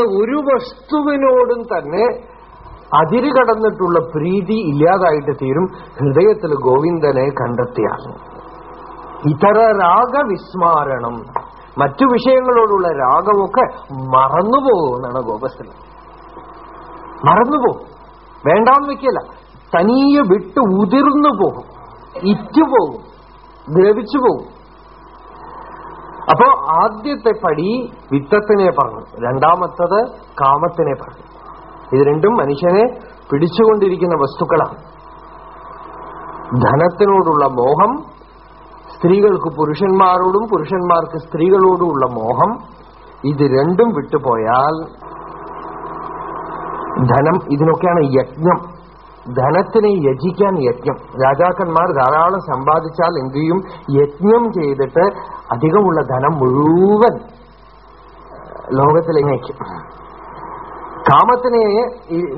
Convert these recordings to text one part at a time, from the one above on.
ഒരു വസ്തുവിനോടും തന്നെ അതിര് കടന്നിട്ടുള്ള പ്രീതി ഇല്ലാതായിട്ട് തീരും. ഹൃദയത്തിൽ ഗോവിന്ദനെ കണ്ടെത്തിയാൽ ഇതര രാഗവിസ്മാരണം. മറ്റു വിഷയങ്ങളോടുള്ള രാഗമൊക്കെ മറന്നുപോകുമെന്നാണ് ഗോപസ്ഥലം മറന്നുപോകും. വേണ്ടാന്ന് വെക്കല്ല തനിയെ വിട്ട് ഉതിർന്നു പോകും ഇറ്റുപോകും. ദ്രവിച്ചു പോകും അപ്പോ ആദ്യത്തെ പടി വിത്തത്തിനെ പറഞ്ഞു. രണ്ടാമത്തത് കാമത്തിനെ പറഞ്ഞു. ഇത് രണ്ടും മനുഷ്യനെ പിടിച്ചുകൊണ്ടിരിക്കുന്ന വസ്തുക്കളാണ്. ധനത്തിനോടുള്ള മോഹം സ്ത്രീകൾക്ക് പുരുഷന്മാരോടും പുരുഷന്മാർക്ക് സ്ത്രീകളോടുമുള്ള മോഹം ഇത് രണ്ടും വിട്ടുപോയാൽ ധനം ഇതിനൊക്കെയാണ് യജ്ഞം. ധനത്തിനെ യജിക്കാൻ യജ്ഞം. രാജാക്കന്മാർ ധാരാളം സമ്പാദിച്ചാൽ എന്ത് ചെയ്യും? യജ്ഞം ചെയ്തിട്ട് അധികമുള്ള ധനം മുഴുവൻ ലോകത്തിലേക്ക് കാമത്തിനെ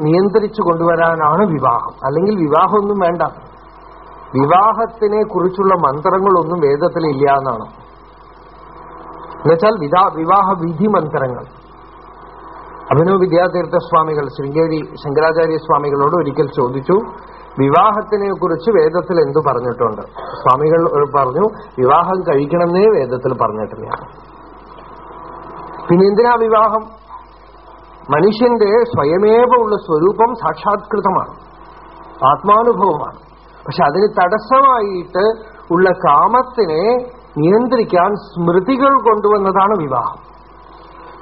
നിയന്ത്രിച്ചു കൊണ്ടുവരാനാണ് വിവാഹം. അല്ലെങ്കിൽ വിവാഹമൊന്നും വേണ്ട. വിവാഹത്തിനെ കുറിച്ചുള്ള മന്ത്രങ്ങളൊന്നും വേദത്തിലില്ല എന്നാണ്. എന്നുവെച്ചാൽ വിവാഹ വിധി മന്ത്രങ്ങൾ. അഭിനവ് വിദ്യാതീർത്ഥ സ്വാമികൾ ശൃംഗേരി ശങ്കരാചാര്യ സ്വാമികളോട് ഒരിക്കൽ ചോദിച്ചു വിവാഹത്തിനെ കുറിച്ച് വേദത്തിൽ എന്തു പറഞ്ഞിട്ടുണ്ട്? സ്വാമികൾ പറഞ്ഞു വിവാഹം കഴിക്കണമെന്നേ വേദത്തിൽ പറഞ്ഞിട്ടില്ല. പിന്നെ എന്തിനാ വിവാഹം? മനുഷ്യന്റെ സ്വയമേവ ഉള്ള സ്വരൂപം സാക്ഷാത്കൃതമാണ് ആത്മാനുഭവമാണ്. പക്ഷെ അതിന് തടസ്സമായിട്ട് ഉള്ള കാമത്തിനെ നിയന്ത്രിക്കാൻ സ്മൃതികൾ കൊണ്ടുവന്നതാണ് വിവാഹം.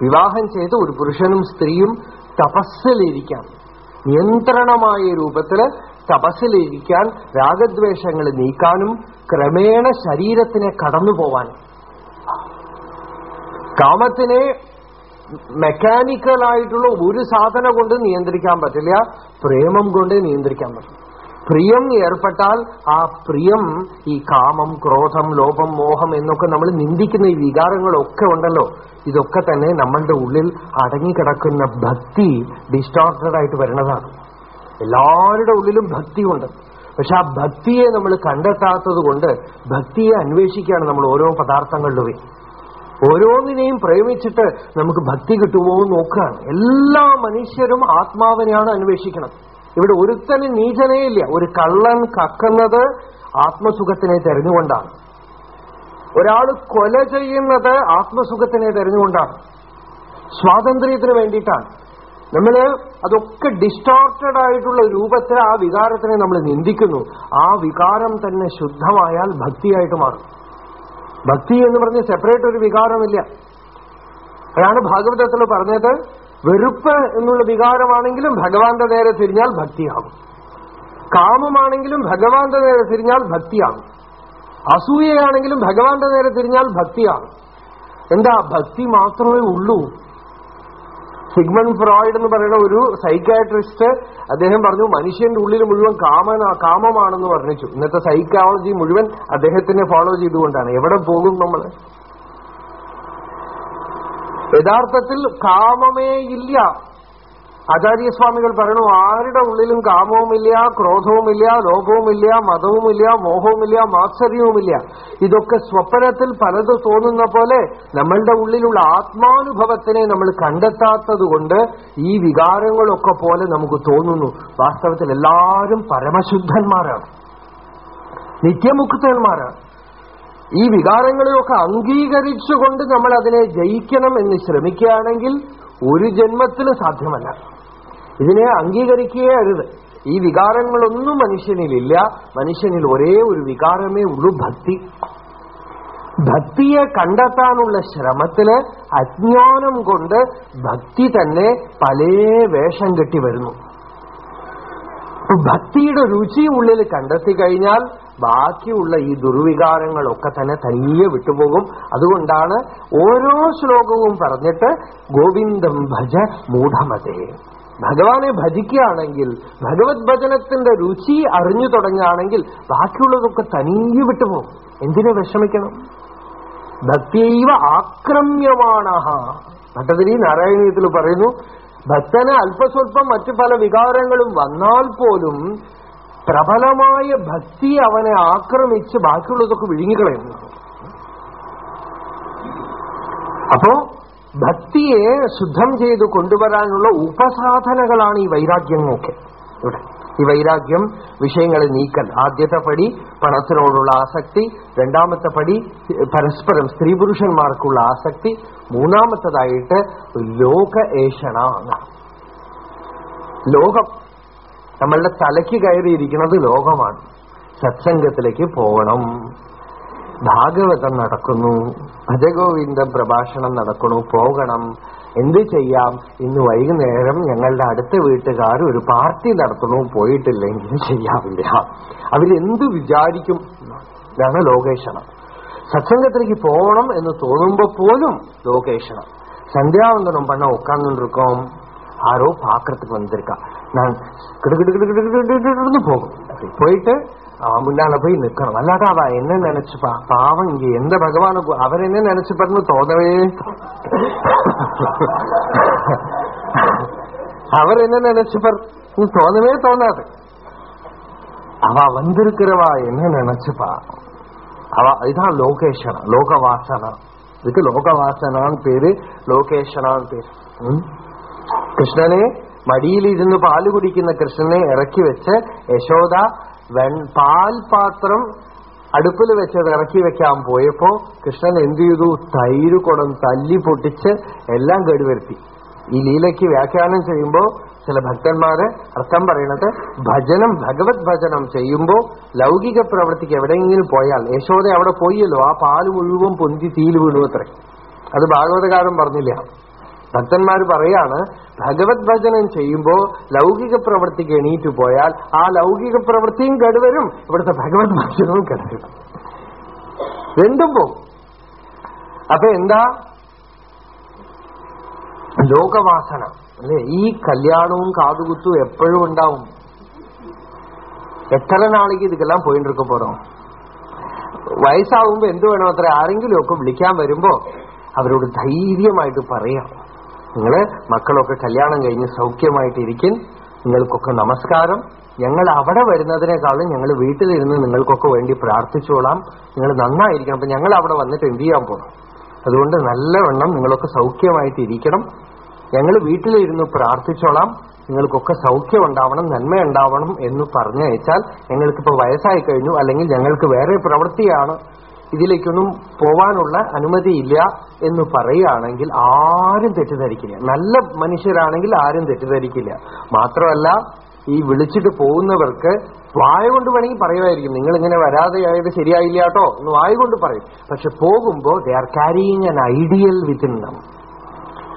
വിവാഹം ചെയ്ത് ഒരു പുരുഷനും സ്ത്രീയും തപസ്സിലിരിക്കാം. നിയന്ത്രണമായ രൂപത്തിൽ തപസ്സിലിരിക്കാൻ രാഗദ്വേഷങ്ങൾ നീക്കാനും ക്രമേണ ശരീരത്തിനെ കടന്നു പോവാനും. കാമത്തിനെ മെക്കാനിക്കലായിട്ടുള്ള ഒരു സാധനം കൊണ്ട് നിയന്ത്രിക്കാൻ പറ്റില്ല. പ്രേമം കൊണ്ട് നിയന്ത്രിക്കാൻ പറ്റും പ്രിയം ഏർപ്പെട്ടാൽ ആ പ്രിയം ഈ കാമം ക്രോധം ലോപം മോഹം എന്നൊക്കെ നമ്മൾ നിന്ദിക്കുന്ന ഈ വികാരങ്ങളൊക്കെ ഉണ്ടല്ലോ. ഇതൊക്കെ തന്നെ നമ്മളുടെ ഉള്ളിൽ അടങ്ങിക്കിടക്കുന്ന ഭക്തി ഡിസ്റ്റോർട്ടഡ് ആയിട്ട് വരുന്നതാണ്. എല്ലാവരുടെ ഉള്ളിലും ഭക്തിയുണ്ട്. പക്ഷെ ആ ഭക്തിയെ നമ്മൾ കണ്ടെത്താത്തത് കൊണ്ട് ഭക്തിയെ അന്വേഷിക്കുകയാണ് നമ്മൾ ഓരോ പദാർത്ഥങ്ങളിലും ഓരോന്നിനെയും പ്രേമിച്ചിട്ട് നമുക്ക് ഭക്തി കിട്ടുമോ എന്ന് നോക്കുകയാണ്. എല്ലാ മനുഷ്യരും ആത്മാവിനെയാണ് അന്വേഷിക്കണം ഇവിടെ ഒരുത്തന് നീചനേ ഇല്ല. ഒരു കള്ളൻ കക്കുന്നത് ആത്മസുഖത്തിനെ തെരഞ്ഞുകൊണ്ടാണ് ഒരാൾ കൊല ചെയ്യുന്നത് ആത്മസുഖത്തിനെ തെരഞ്ഞുകൊണ്ടാണ് സ്വാതന്ത്ര്യത്തിന് വേണ്ടിയിട്ടാണ്. നമ്മൾ അതൊക്കെ ഡിസ്റ്റോർട്ടഡ് ആയിട്ടുള്ള രൂപത്തിൽ ആ വികാരത്തിനെ നമ്മൾ നിന്ദിക്കുന്നു. ആ വികാരം തന്നെ ശുദ്ധമായാൽ ഭക്തിയായിട്ട് മാറും. ഭക്തി എന്ന് പറഞ്ഞ് സെപ്പറേറ്റ് ഒരു വികാരമില്ല. അതാണ് ഭാഗവതത്തിൽ പറഞ്ഞത്. വെറുപ്പ് എന്നുള്ള വികാരമാണെങ്കിലും ഭഗവാന്റെ നേരെ തിരിഞ്ഞാൽ ഭക്തിയാകും. കാമമാണെങ്കിലും ഭഗവാന്റെ നേരെ തിരിഞ്ഞാൽ ഭക്തിയാകും. അസൂയയാണെങ്കിലും ഭഗവാന്റെ നേരെ തിരിഞ്ഞാൽ ഭക്തിയാകും. എന്താ? ഭക്തി മാത്രമേ ഉള്ളൂ. സിഗ്മൺ ഫ്രോയിഡ് എന്ന് പറയുന്ന ഒരു സൈക്കാട്രിസ്റ്റ് അദ്ദേഹം പറഞ്ഞു മനുഷ്യന്റെ ഉള്ളിൽ മുഴുവൻ കാമന കാമമാണെന്ന് വർണിച്ചു. ഇന്നത്തെ സൈക്കോളജി മുഴുവൻ അദ്ദേഹത്തിനെ ഫോളോ ചെയ്തുകൊണ്ടാണ്. എവിടെ പോകും നമ്മൾ യഥാർത്ഥത്തിൽ കാമമേ ഇല്ല. ആചാര്യസ്വാമികൾ പറയണു ആരുടെ ഉള്ളിലും കാമവുമില്ല ക്രോധവുമില്ല ലോഭവുമില്ല മതവുമില്ല മോഹവുമില്ല മാത്സര്യവുമില്ല. ഇതൊക്കെ സ്വപ്നത്തിൽ പലത് തോന്നുന്ന പോലെ നമ്മളുടെ ഉള്ളിലുള്ള ആത്മാനുഭവത്തിനെ നമ്മൾ കണ്ടെത്താത്തത് ഈ വികാരങ്ങളൊക്കെ പോലെ നമുക്ക് തോന്നുന്നു. വാസ്തവത്തിൽ എല്ലാവരും പരമശുദ്ധന്മാരാണ്. നിത്യമുക്തന്മാരാണ്. ഈ വികാരങ്ങളെയൊക്കെ അംഗീകരിച്ചുകൊണ്ട് നമ്മൾ അതിനെ ജയിക്കണം എന്ന് ശ്രമിക്കുകയാണെങ്കിൽ ഒരു ജന്മത്തിൽ സാധ്യമല്ല. ഇതിനെ അംഗീകരിക്കുകയേ അരുത്. ഈ വികാരങ്ങളൊന്നും മനുഷ്യനിലില്ല. മനുഷ്യനിൽ ഒരേ ഒരു വികാരമേ ഉള്ളൂ ഭക്തി. ഭക്തിയെ കണ്ടെത്താനുള്ള ശ്രമത്തിൽ അജ്ഞാനം കൊണ്ട് ഭക്തി തന്നെ പല വേഷം കെട്ടി വരുന്നു. ഭക്തിയുടെ രുചി ഉള്ളിൽ കണ്ടെത്തി കഴിഞ്ഞാൽ ബാക്കിയുള്ള ഈ ദുർവികാരങ്ങളൊക്കെ തന്നെ തനിയെ വിട്ടുപോകും. അതുകൊണ്ടാണ് ഓരോ ശ്ലോകവും പറഞ്ഞിട്ട് ഗോവിന്ദം ഭജ മൂഢമതേ. ഭഗവാനെ ഭജിക്കുകയാണെങ്കിൽ ഭഗവത് ഭജനത്തിന്റെ രുചി അറിഞ്ഞു തുടങ്ങുകയാണെങ്കിൽ ബാക്കിയുള്ളതൊക്കെ തനിയെ വിട്ടുപോകും. എന്തിനെ വിഷമിക്കണം? ഭക്തിയൈവ ആക്രമ്യമാണ ഭട്ടതിരി നാരായണീയത്തിൽ പറയുന്നു ഭക്തന് അല്പസ്വല്പം മറ്റു പല വികാരങ്ങളും വന്നാൽ പോലും പ്രബലമായ ഭക്തി അവനെ ആക്രമിച്ച് ബാക്കിയുള്ളതൊക്കെ വിഴുങ്ങിക്കളയുന്നു. അപ്പോ ഭക്തിയെ ശുദ്ധം ചെയ്ത് കൊണ്ടുവരാനുള്ള ഉപസാധനകളാണ് ഈ വൈരാഗ്യങ്ങളൊക്കെ. ഇവിടെ ഈ വൈരാഗ്യം വിഷയങ്ങളെ നീക്കൽ ആദ്യത്തെ പടി പണത്തിനോടുള്ള ആസക്തി രണ്ടാമത്തെ പടി പരസ്പരം സ്ത്രീ പുരുഷന്മാർക്കുള്ള ആസക്തി മൂന്നാമത്തതായിട്ട് ലോക ഏഷണ ലോകം നമ്മളുടെ തലയ്ക്ക് കയറിയിരിക്കുന്നത് ലോകമാണ് സത്സംഗത്തിലേക്ക് പോകണം ഭാഗവതം നടക്കുന്നു ഭജഗോവിന്ദ പ്രഭാഷണം നടക്കണു പോകണം എന്ത് ചെയ്യാം ഇന്ന് വൈകുന്നേരം ഞങ്ങളുടെ അടുത്ത വീട്ടുകാർ ഒരു പാർട്ടി നടത്തണു പോയിട്ടില്ലെങ്കിൽ ചെയ്യാവില്ല അവരെന്ത് വിചാരിക്കും ഇതാണ് ലോകേഷണം സത്സംഗത്തിലേക്ക് പോകണം എന്ന് തോന്നുമ്പോ പോലും ലോകേഷണം சந்தியாவந்தனம் பண்ண உட்கார்ந்துருக்கோம் யாரோ பாக்குறதுக்கு வந்திருக்கா நான் கிடுக்கிடுக்கிடுக்கிடுன்னு போகும் போயிட்டு அவன் முன்னால போய் நிக்கணும் அல்லாட்டா அவ என்ன நினைச்சுப்பா பாவம் இங்க எந்த பகவானுக்கு அவர் என்ன நினைச்சுப்பாருன்னு தோதவே அவர் என்ன நினைச்சுப்பார் தோணவே தோணாது அவ வந்திருக்கிறவா என்ன நினைச்சுப்பா அவ இதுதான் லோகேஷனா லோக லோகவாசனா இதுக்கு லோகவாசனான்னு பேரு லோகேஷனான்னு பேரு கிருஷ்ணனே മടിയിലിരുന്ന് പാൽ കുടിക്കുന്ന കൃഷ്ണനെ ഇറക്കി വെച്ച് യശോദ വെൺ പാൽപാത്രം അടുപ്പിൽ വെച്ചത് ഇറക്കി വെക്കാൻ പോയപ്പോ കൃഷ്ണൻ എന്തു ചെയ്തു? തൈര് കുടം തല്ലി പൊട്ടിച്ച് എല്ലാം കേടുവരുത്തി. ഈ ലീലയ്ക്ക് വ്യാഖ്യാനം ചെയ്യുമ്പോ ചില ഭക്തന്മാര് അർത്ഥം പറയണത് ഭജനം ഭഗവത് ഭജനം ചെയ്യുമ്പോ ലൗകിക പ്രവൃത്തിക്ക് എവിടെയെങ്കിലും പോയാൽ യശോദ അവിടെ പോയല്ലോ ആ പാൽ മുഴുവൻ പൊന്തി തീയിൽ വീണു അത് ഭാഗവതകാരം പറഞ്ഞില്ല. ഭക്തന്മാർ പറയാണ് ഭഗവത് ഭജനം ചെയ്യുമ്പോൾ ലൗകിക പ്രവൃത്തിക്ക് എണീറ്റു പോയാൽ ആ ലൗകിക പ്രവൃത്തിയും കെടുവരും. ഇവിടുത്തെ ഭഗവത് ഭജനവും കെടുവരും. രണ്ടും പോകും അപ്പൊ എന്താ? ലോകവാസന. അല്ലെ? ഈ കല്യാണവും കാതുകുത്തും എപ്പോഴും ഉണ്ടാവും. എത്ര നാളേക്ക് ഇതൊക്കെല്ലാം പോയിട്ടിരിക്ക പോറോ പോറോം വയസ്സാവുമ്പോ എന്ത് വേണോ അത്ര ആരെങ്കിലുമൊക്കെ വിളിക്കാൻ വരുമ്പോ അവരോട് ധൈര്യമായിട്ട് പറയാം. നിങ്ങൾ മക്കളൊക്കെ കല്യാണം കഴിഞ്ഞ് സൗഖ്യമായിട്ടിരിക്കും. നിങ്ങൾക്കൊക്കെ നമസ്കാരം. ഞങ്ങൾ അവിടെ വരുന്നതിനേക്കാളും ഞങ്ങൾ വീട്ടിലിരുന്ന് നിങ്ങൾക്കൊക്കെ വേണ്ടി പ്രാർത്ഥിച്ചോളാം. നിങ്ങൾ നന്നായിരിക്കണം. അപ്പൊ ഞങ്ങൾ അവിടെ വന്നിട്ട് എന്ത് ചെയ്യാൻ പോകണം അതുകൊണ്ട് നല്ലവണ്ണം നിങ്ങളൊക്കെ സൗഖ്യമായിട്ട് ഇരിക്കണം ഞങ്ങൾ വീട്ടിലിരുന്ന് പ്രാർത്ഥിച്ചോളാം. നിങ്ങൾക്കൊക്കെ സൗഖ്യം ഉണ്ടാവണം നന്മ ഉണ്ടാവണം എന്ന് പറഞ്ഞയച്ചാൽ ഞങ്ങൾക്കിപ്പോ വയസ്സായി കഴിഞ്ഞു. അല്ലെങ്കിൽ ഞങ്ങൾക്ക് വേറെ പ്രവൃത്തിയാണ് ഇതിലേക്കൊന്നും പോവാനുള്ള അനുമതിയില്ല എന്ന് പറയുകയാണെങ്കിൽ ആരും തെറ്റിദ്ധരിക്കില്ല. നല്ല മനുഷ്യരാണെങ്കിൽ ആരും തെറ്റിദ്ധരിക്കില്ല. മാത്രമല്ല ഈ വിളിച്ചിട്ട് പോകുന്നവർക്ക് വായ കൊണ്ട് വേണമെങ്കിൽ പറയുമായിരിക്കും നിങ്ങൾ ഇങ്ങനെ വരാതെയായത് ശരിയായില്ല കേട്ടോ എന്ന് വായ കൊണ്ട് പറയും. പക്ഷെ പോകുമ്പോൾ they are carrying an ideal within them.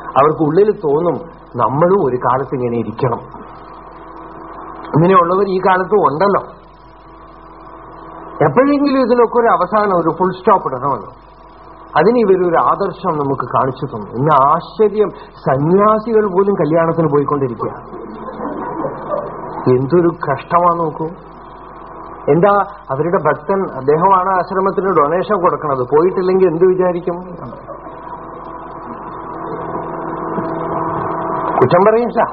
അവർക്ക് ഉള്ളിൽ തോന്നും നമ്മളും ഒരു കാലത്ത് ഇങ്ങനെ ഇരിക്കണം. ഇങ്ങനെയുള്ളവർ ഈ കാലത്തും ഉണ്ടല്ലോ. എപ്പോഴെങ്കിലും ഇതിനൊക്കെ ഒരു അവസാനം ഒരു ഫുൾ സ്റ്റോപ്പ് ഇടണമല്ലോ അതിന് ഇവരൊരു ആദർശം നമുക്ക് കാണിച്ചു തന്നു. ഇന്ന് ആശ്ചര്യം. സന്യാസികൾ പോലും കല്യാണത്തിന് പോയിക്കൊണ്ടിരിക്കുക. എന്തൊരു കഷ്ടമാ നോക്കൂ. എന്താ അവരുടെ ഭക്തൻ അദ്ദേഹമാണ് ആശ്രമത്തിന് ഡൊണേഷൻ കൊടുക്കുന്നത് പോയിട്ടില്ലെങ്കിൽ എന്ത് വിചാരിക്കും? കുറ്റം പറയും സാ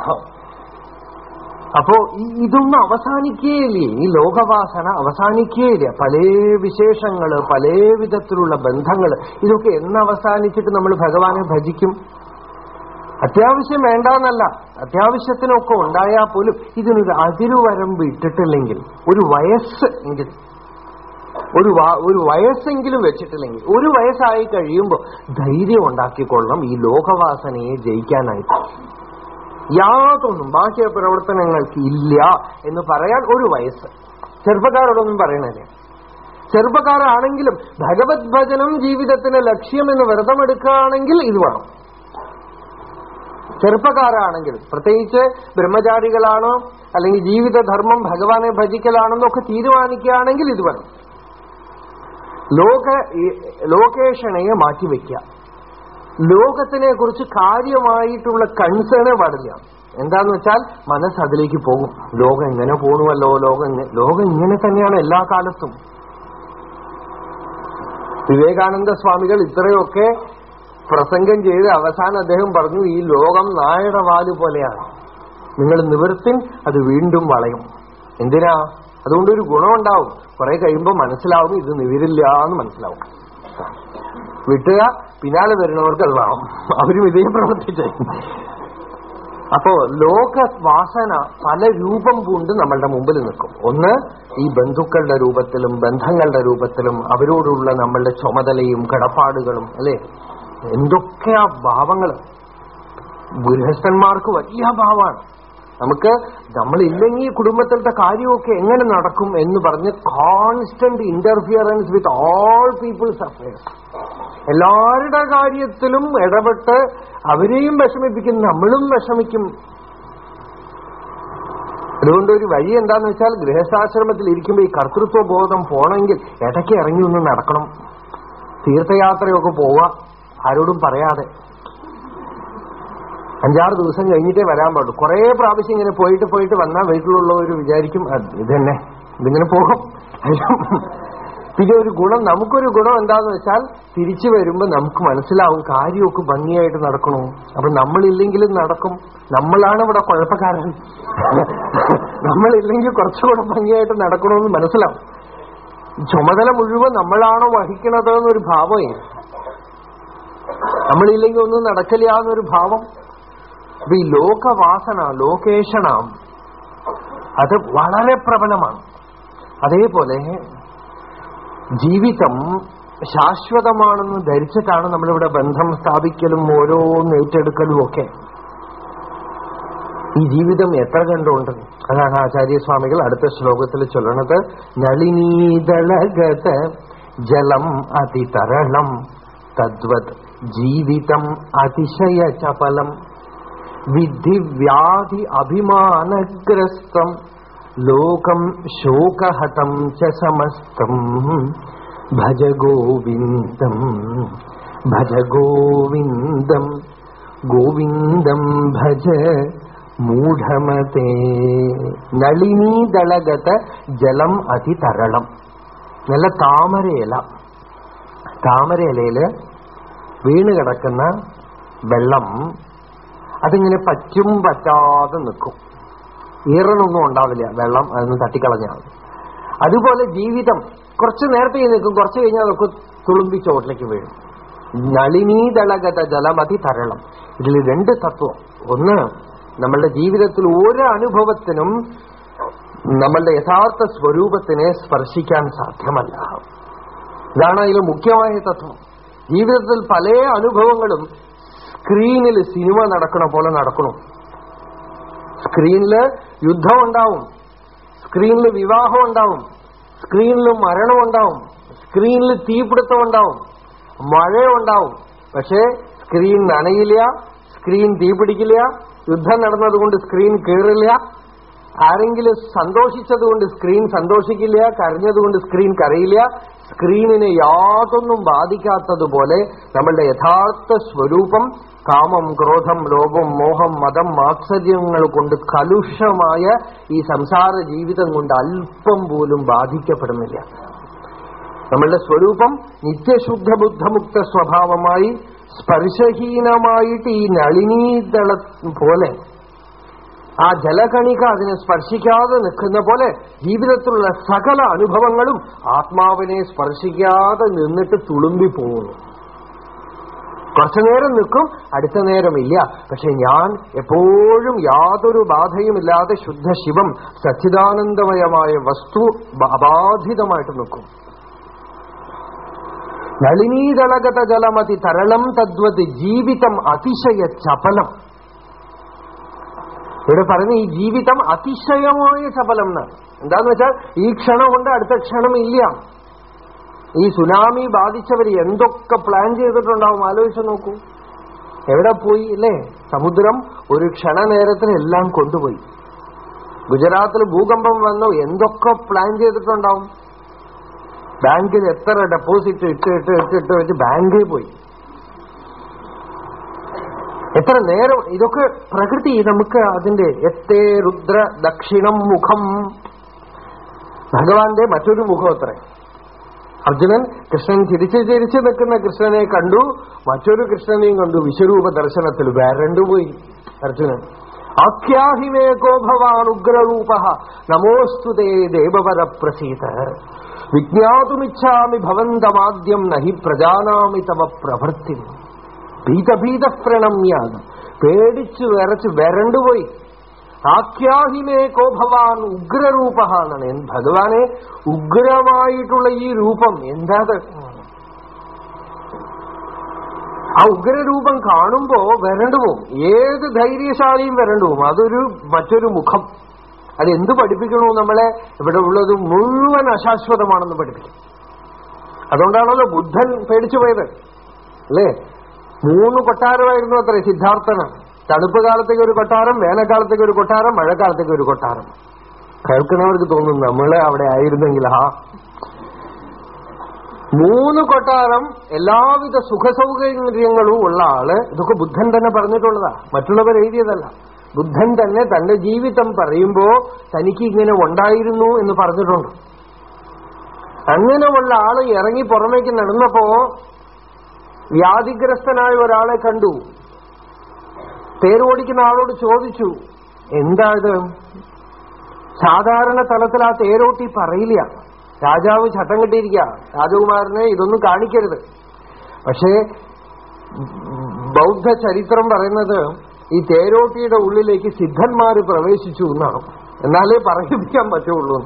അപ്പോ ഇതൊന്നും അവസാനിക്കുകയില്ലേ ഈ ലോകവാസന അവസാനിക്കുകയില്ല പല വിശേഷങ്ങൾ പല വിധത്തിലുള്ള ബന്ധങ്ങൾ. ഇതൊക്കെ എന്ന് അവസാനിച്ചിട്ട് നമ്മൾ ഭഗവാനെ ഭജിക്കും? അത്യാവശ്യം വേണ്ടാന്നല്ല. അത്യാവശ്യത്തിനൊക്കെ ഉണ്ടായാൽ പോലും ഇതിനൊരു അതിരുവരമ്പ് ഇട്ടിട്ടില്ലെങ്കിൽ ഒരു വയസ്സ് എങ്കിൽ ഒരു ഒരു വയസ്സെങ്കിലും വെച്ചിട്ടില്ലെങ്കിൽ ഒരു വയസ്സായി കഴിയുമ്പോൾ ധൈര്യം ഉണ്ടാക്കിക്കൊള്ളണം ഈ ലോകവാസനയെ ജയിക്കാനായിട്ട്. യാതൊന്നും ബാഹ്യ പ്രവർത്തനങ്ങൾക്ക് ഇല്ല എന്ന് പറയാൻ ഒരു വയസ്സ്. ചെറുപ്പക്കാരോടൊന്നും പറയണില്ല ചെറുപ്പക്കാരാണെങ്കിലും ഭഗവത് ഭജനം ജീവിതത്തിന് ലക്ഷ്യമെന്ന് വ്രതമെടുക്കുകയാണെങ്കിൽ ഇത് വേണം. ചെറുപ്പക്കാരാണെങ്കിലും പ്രത്യേകിച്ച് ബ്രഹ്മചാരികളാണോ അല്ലെങ്കിൽ ജീവിതധർമ്മം ഭഗവാനെ ഭജിക്കലാണെന്നൊക്കെ തീരുമാനിക്കുകയാണെങ്കിൽ ഇത് വേണം. ലോക ലോകേഷണയെ മാറ്റിവെക്കുക. ലോകത്തിനെ കുറിച്ച് കാര്യമായിട്ടുള്ള കൺസേണേ പാടില്ല. എന്താന്ന് വെച്ചാൽ മനസ്സ് അതിലേക്ക് പോകും. ലോകം എങ്ങനെ പോണുവല്ലോ ലോകം ലോകം ഇങ്ങനെ തന്നെയാണ് എല്ലാ കാലത്തും. വിവേകാനന്ദ സ്വാമികൾ ഇത്രയൊക്കെ പ്രസംഗം ചെയ്ത് അവസാനം അദ്ദേഹം പറഞ്ഞു ഈ ലോകം നായയുടെ വാൽ പോലെയാണ്. നിങ്ങൾ നിവർത്തിൻ അത് വീണ്ടും വളയും. എന്തിനാ? അതുകൊണ്ട് ഒരു ഗുണമുണ്ടാവും കുറെ കഴിയുമ്പോൾ മനസ്സിലാവും ഇത് നിവരില്ല എന്ന് മനസ്സിലാവും. വിട്ടുക പിന്നാലെ വരുന്നവർക്ക് അത് അവരും ഇതേ പ്രവർത്തിച്ചേ. അപ്പോ ലോക വാസന പല രൂപം പൂണ്ട് നമ്മളുടെ മുമ്പിൽ നിൽക്കും. ഒന്ന് ഈ ബന്ധുക്കളുടെ രൂപത്തിലും ബന്ധങ്ങളുടെ രൂപത്തിലും അവരോടുള്ള നമ്മളുടെ ചുമതലയും കടപ്പാടുകളും അല്ലെ? എന്തൊക്കെയാ ഭാവങ്ങൾ ഗൃഹസ്ഥന്മാർക്ക് വലിയ ഭാവമാണ്. നമുക്ക് നമ്മളില്ലെങ്കിൽ കുടുംബത്തിലത്തെ കാര്യമൊക്കെ എങ്ങനെ നടക്കും എന്ന് പറഞ്ഞ് constant interference with all people's affairs എല്ലാവരുടെ കാര്യത്തിലും ഇടപെട്ട് അവരെയും വിഷമിപ്പിക്കും നമ്മളും വിഷമിക്കും. അതുകൊണ്ട് ഒരു വഴി എന്താന്ന് വെച്ചാൽ ഗൃഹസ്ഥാശ്രമത്തിൽ ഇരിക്കുമ്പോൾ ഈ കർത്തൃത്വ ബോധം പോണെങ്കിൽ ഇടയ്ക്ക് ഇറങ്ങി ഒന്ന് നടക്കണം. തീർത്ഥയാത്രയൊക്കെ പോവുക ആരോടും പറയാതെ. അഞ്ചാറ് ദിവസം കഴിഞ്ഞിട്ടേ വരാൻ പാടും കുറെ പ്രാവശ്യം ഇങ്ങനെ പോയിട്ട് പോയിട്ട് വന്നാൽ വീട്ടിലുള്ളവർ വിചാരിക്കും ഇതന്നെ ഇത് ഇതിങ്ങനെ പോകും. പിന്നെ ഒരു ഗുണം നമുക്കൊരു ഗുണം എന്താന്ന് വെച്ചാൽ തിരിച്ചു വരുമ്പോൾ നമുക്ക് മനസ്സിലാവും കാര്യമൊക്കെ ഭംഗിയായിട്ട് നടക്കണു. അപ്പൊ നമ്മളില്ലെങ്കിലും നടക്കും. നമ്മളാണ് ഇവിടെ കുഴപ്പക്കാരൻ. നമ്മളില്ലെങ്കിൽ കുറച്ചുകൂടെ ഭംഗിയായിട്ട് നടക്കണമെന്ന് മനസ്സിലാവും. ചുമതല മുഴുവൻ നമ്മളാണോ വഹിക്കണത് എന്നൊരു ഭാവമേ. നമ്മളില്ലെങ്കിൽ ഒന്നും നടക്കില്ല എന്നൊരു ഭാവം. അപ്പൊ ഈ ലോകവാസന ലോകേഷണം അത് വളരെ പ്രബലമാണ്. അതേപോലെ ജീവിതം ശാശ്വതമാണെന്ന് ധരിച്ചിട്ടാണ് നമ്മളിവിടെ ബന്ധം സ്ഥാപിക്കലും ഓരോന്ന് ഏറ്റെടുക്കലും ഒക്കെ. ഈ ജീവിതം എത്ര കണ്ടുണ്ട്? അതാണ് ആചാര്യസ്വാമികൾ അടുത്ത ശ്ലോകത്തിൽ ചൊല്ലണത്. നളിനീതളഗത ജലം അതിതരളം തദ്വത് ജീവിതം അതിശയ ചപലം വിധി വ്യാധി അഭിമാനഗ്രസ്തം ലോകം ശോകഹതം ച സമസ്തം ഭജ ഗോവിന്ദം ഭജ ഗോവിന്ദം ഗോവിന്ദം ഭജ മൂഢമതേ നളിനീദളഗത ജലം അതിതരളം നല്ല താമരയില. താമരയിലയിൽ വീണ് കിടക്കുന്ന വെള്ളം അതിങ്ങനെ പറ്റും പറ്റാതെ നിൽക്കും. ഈറനൊന്നും ഉണ്ടാവില്ല. വെള്ളം അതൊന്ന് തട്ടിക്കളഞ്ഞാൽ അതുപോലെ ജീവിതം കുറച്ച് നേരത്തെ നിൽക്കും കുറച്ച് കഴിഞ്ഞാൽ അതൊക്കെ തുളുമ്പി ചോട്ടിലേക്ക് വീഴും. നളിനീതളഗത ജലമതി തരളം ഇതിൽ രണ്ട് തത്വം. ഒന്ന് നമ്മളുടെ ജീവിതത്തിൽ ഓരോ അനുഭവത്തിനും നമ്മളുടെ യഥാർത്ഥ സ്വരൂപത്തിനെ സ്പർശിക്കാൻ സാധ്യമല്ല. ഇതാണ് അതിൽ മുഖ്യമായ തത്വം. ജീവിതത്തിൽ പല അനുഭവങ്ങളും സ്ക്രീനിൽ സിനിമ നടക്കണ പോലെ നടക്കണം. സ്ക്രീനിൽ യുദ്ധം ഉണ്ടാവും. സ്ക്രീനിൽ വിവാഹം ഉണ്ടാവും. സ്ക്രീനിൽ മരണം ഉണ്ടാവും. സ്ക്രീനിൽ തീപിടുത്തം ഉണ്ടാവും. മഴ ഉണ്ടാവും. പക്ഷേ സ്ക്രീൻ നനയില്ല സ്ക്രീൻ തീപിടിക്കില്ല യുദ്ധം നടന്നതുകൊണ്ട് സ്ക്രീൻ കീറില്ല. ആരെങ്കിലും സന്തോഷിച്ചതുകൊണ്ട് സ്ക്രീൻ സന്തോഷിക്കില്ല കരഞ്ഞതുകൊണ്ട് സ്ക്രീൻ കരയില്ല സ്ക്രീനിനെ യാതൊന്നും ബാധിക്കാത്തതുപോലെ നമ്മളുടെ യഥാർത്ഥ സ്വരൂപം കാമം ക്രോധം ലോകം മോഹം മതം മാത്സര്യങ്ങൾ കൊണ്ട് കലുഷമായ ഈ സംസാര ജീവിതം കൊണ്ട് അല്പം പോലും ബാധിക്കപ്പെടുന്നില്ല. നമ്മളുടെ സ്വരൂപം നിത്യശുദ്ധ ബുദ്ധമുക്ത സ്വഭാവമായി സ്പർശഹീനമായിട്ട് ഈ നളിനീതള പോലെ ആ ജലകണിക അതിനെ സ്പർശിക്കാതെ നിൽക്കുന്ന പോലെ ജീവിതത്തിലുള്ള സകല അനുഭവങ്ങളും ആത്മാവിനെ സ്പർശിക്കാതെ നിന്നിട്ട് തുളുമ്പി പോകുന്നു. കുറച്ചു നേരം നിൽക്കും അടുത്ത നേരമില്ല. പക്ഷെ ഞാൻ എപ്പോഴും യാതൊരു ബാധയുമില്ലാതെ ശുദ്ധ ശിവം സച്ചിദാനന്ദമയമായ വസ്തു അബാധിതമായിട്ട് നിൽക്കും. നളിനീതളഗത ജലമതി തരളം തദ്വത് ജീവിതം അതിശയ ചപലം. ഇവിടെ പറയുന്ന ഈ ജീവിതം അതിശയമായ ചപലം എന്നാണ് എന്താന്ന് വെച്ചാൽ ഈ ക്ഷണം കൊണ്ട് അടുത്ത ക്ഷണം ഇല്ല ഈ സുനാമി ബാധിച്ചവർ എന്തൊക്കെ പ്ലാൻ ചെയ്തിട്ടുണ്ടാവും ആലോചിച്ച് നോക്കൂ. എവിടെ പോയി അല്ലേ? സമുദ്രം ഒരു ക്ഷണനേരത്തിന് എല്ലാം കൊണ്ടുപോയി. ഗുജറാത്തിൽ ഭൂകമ്പം വന്നു എന്തൊക്കെ പ്ലാൻ ചെയ്തിട്ടുണ്ടാവും? ബാങ്കിൽ എത്ര ഡെപ്പോസിറ്റ് ഇട്ട് ഇട്ട് ഇട്ട് ഇട്ട് വെച്ച് ബാങ്കിൽ പോയി. എത്ര നേരം? ഇതൊക്കെ പ്രകൃതി നമുക്ക് അതിന്റെ എത്തേ രുദ്ര ദക്ഷിണം മുഖം. ഭഗവാന്റെ മറ്റൊരു മുഖം അത്ര. അർജുനൻ കൃഷ്ണൻ ചിരിച്ച് ചിരിച്ച് നിൽക്കുന്ന കൃഷ്ണനെ കണ്ടു. മറ്റൊരു കൃഷ്ണനെയും കണ്ടു. വിശ്വരൂപ ദർശനത്തിൽ വേറണ്ടു പോയി അർജുനൻ. ആഖ്യാഹിമേകോ ഭവാൻ ഉഗ്രരൂപ നമോസ്തു തേ ദേവവര പ്രസീത വിജ്ഞാതുമിച്ഛാമി ഭവന്തമാദ്യം നഹി പ്രജാനാമി തവ പ്രവൃത്തി ഭീതഭീത പ്രണമ്യാത് പേടിച്ചു വിറച്ച് വരണ്ടുപോയി ആഖ്യാഹിമേ കോ ഭവാൻ ഭഗവാനെ ഉഗ്രമായിട്ടുള്ള ഈ രൂപം എന്താത്? ആ ഉഗ്രരൂപം കാണുമ്പോ വരണ്ടു പോവും. ഏത് ധൈര്യശാലിയും വരണ്ടു പോവും. അതൊരു മറ്റൊരു മുഖം. അത് എന്ത് പഠിപ്പിക്കണു നമ്മളെ? ഇവിടെ ഉള്ളത് മുഴുവൻ അശാശ്വതമാണെന്ന് പഠിപ്പിക്കും. അതുകൊണ്ടാണല്ലോ ബുദ്ധൻ പേടിച്ചു പോയത്. അല്ലേ? മൂന്ന് കൊട്ടാരമായിരുന്നു അത്ര സിദ്ധാർത്ഥന്. തണുപ്പ് കാലത്തേക്ക് ഒരു കൊട്ടാരം വേനൽക്കാലത്തേക്ക് ഒരു കൊട്ടാരം മഴക്കാലത്തേക്ക് ഒരു കൊട്ടാരം. കേൾക്കുന്നവർക്ക് തോന്നും നമ്മൾ അവിടെ ആയിരുന്നെങ്കിൽ ആ മൂന്ന് കൊട്ടാരം എല്ലാവിധ സുഖസൗകര്യങ്ങളും ഉള്ള ആൾ ഇതൊക്കെ ബുദ്ധൻ തന്നെ പറഞ്ഞിട്ടുള്ളതാ. മറ്റുള്ളവർ എഴുതിയതല്ല. ബുദ്ധൻ തന്നെ തന്റെ ജീവിതം പറയുമ്പോ തനിക്ക് ഇങ്ങനെ ഉണ്ടായിരുന്നു എന്ന് പറഞ്ഞിട്ടുണ്ട്. അങ്ങനെയുള്ള ആൾ ഇറങ്ങി പുറമേക്ക് നടന്നപ്പോ വ്യാധിഗ്രസ്തനായ ഒരാളെ കണ്ടു. തേരോടിക്കുന്ന ആളോട് ചോദിച്ചു എന്താ ഇത് സാധാരണ തലത്തിൽ ആ തേരോട്ടി പറയില്ല. രാജാവ് ചട്ടം കിട്ടിയിരിക്കുക രാജകുമാരനെ ഇതൊന്നും കാണിക്കരുത്. പക്ഷേ ബൗദ്ധ ചരിത്രം പറയുന്നത് ഈ തേരോട്ടിയുടെ ഉള്ളിലേക്ക് സിദ്ധന്മാർ പ്രവേശിച്ചു എന്നാണ്. എന്നാലേ പറയിപ്പിക്കാൻ പറ്റുള്ളൂ.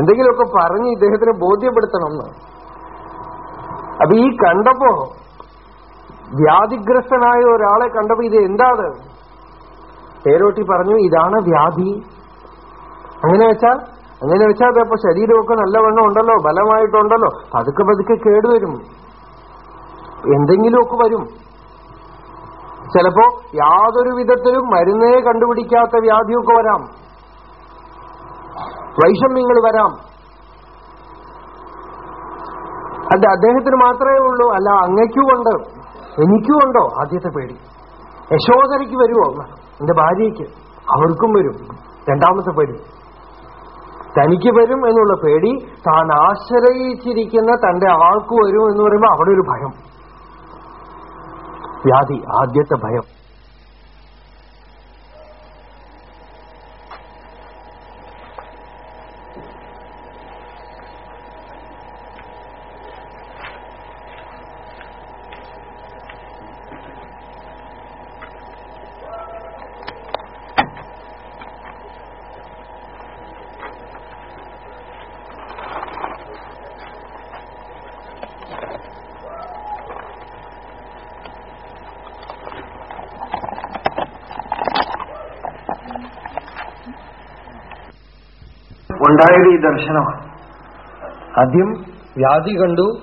എന്തെങ്കിലുമൊക്കെ പറഞ്ഞ് ഇദ്ദേഹത്തിനെ ബോധ്യപ്പെടുത്തണം എന്ന്. അപ്പൊ ഈ കണ്ടപ്പോ വ്യാധിഗ്രസ്തനായ ഒരാളെ കണ്ടപ്പോ ഇത് എന്താത് പേരോട്ടി പറഞ്ഞു ഇതാണ് വ്യാധി. അങ്ങനെ വെച്ചാൽ അങ്ങനെ വെച്ചാൽ അതപ്പോ ശരീരമൊക്കെ നല്ലവണ്ണം ഉണ്ടല്ലോ ബലമായിട്ടുണ്ടല്ലോ പതുക്കെ പതുക്കെ കേടുവരും എന്തെങ്കിലുമൊക്കെ വരും. ചിലപ്പോ യാതൊരു വിധത്തിലും മരുന്നേ കണ്ടുപിടിക്കാത്ത വ്യാധിയൊക്കെ വരാം. വൈഷമ്യങ്ങൾ വരാം. അത് അദ്ദേഹത്തിന് മാത്രമേ ഉള്ളൂ. അല്ല അങ്ങയ്ക്കുമുണ്ട്. എനിക്കുമുണ്ടോ ആദ്യത്തെ പേടി? യശോദരയ്ക്ക് വരുമോ എന്റെ ഭാര്യയ്ക്ക്. അവർക്കും വരും. രണ്ടാമത്തെ പേടി. തനിക്ക് വരും എന്നുള്ള പേടി താൻ ആശ്രയിച്ചിരിക്കുന്ന തന്റെ ആൾക്ക് വരും എന്ന് പറയുമ്പോൾ അവിടെ ഒരു ഭയം. വ്യാധി ആദ്യത്തെ ഭയം. ഉണ്ടായത് ഈ ദർശനമാണ്. ആദ്യം വ്യാധി കണ്ടു.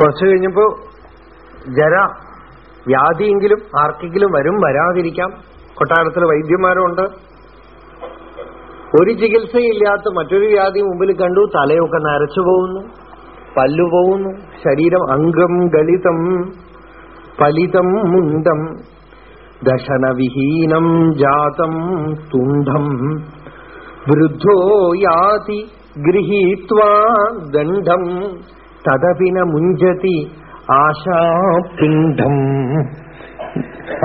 കുറച്ചു കഴിഞ്ഞപ്പോ ജര വ്യാധിയെങ്കിലും ആർക്കെങ്കിലും വരും വരാതിരിക്കാം. കൊട്ടാരത്തിൽ വൈദ്യന്മാരുണ്ട് ഒരു ചികിത്സയില്ലാത്ത മറ്റൊരു വ്യാധി മുമ്പിൽ കണ്ടു. തലയൊക്കെ നരച്ചു പോകുന്നു. പല്ലു പോകുന്നു. ശരീരം അംഗം ഗളിതം ഫലിതം മുണ്ടം ദശനവിഹീനം ജാതം തുണ്ടം. വൃദ്ധോ യാതി ഗൃഹീത്വാ ദണ്ഡം തദപിന മുഞ്ചതി ആശാപിണ്ഡം.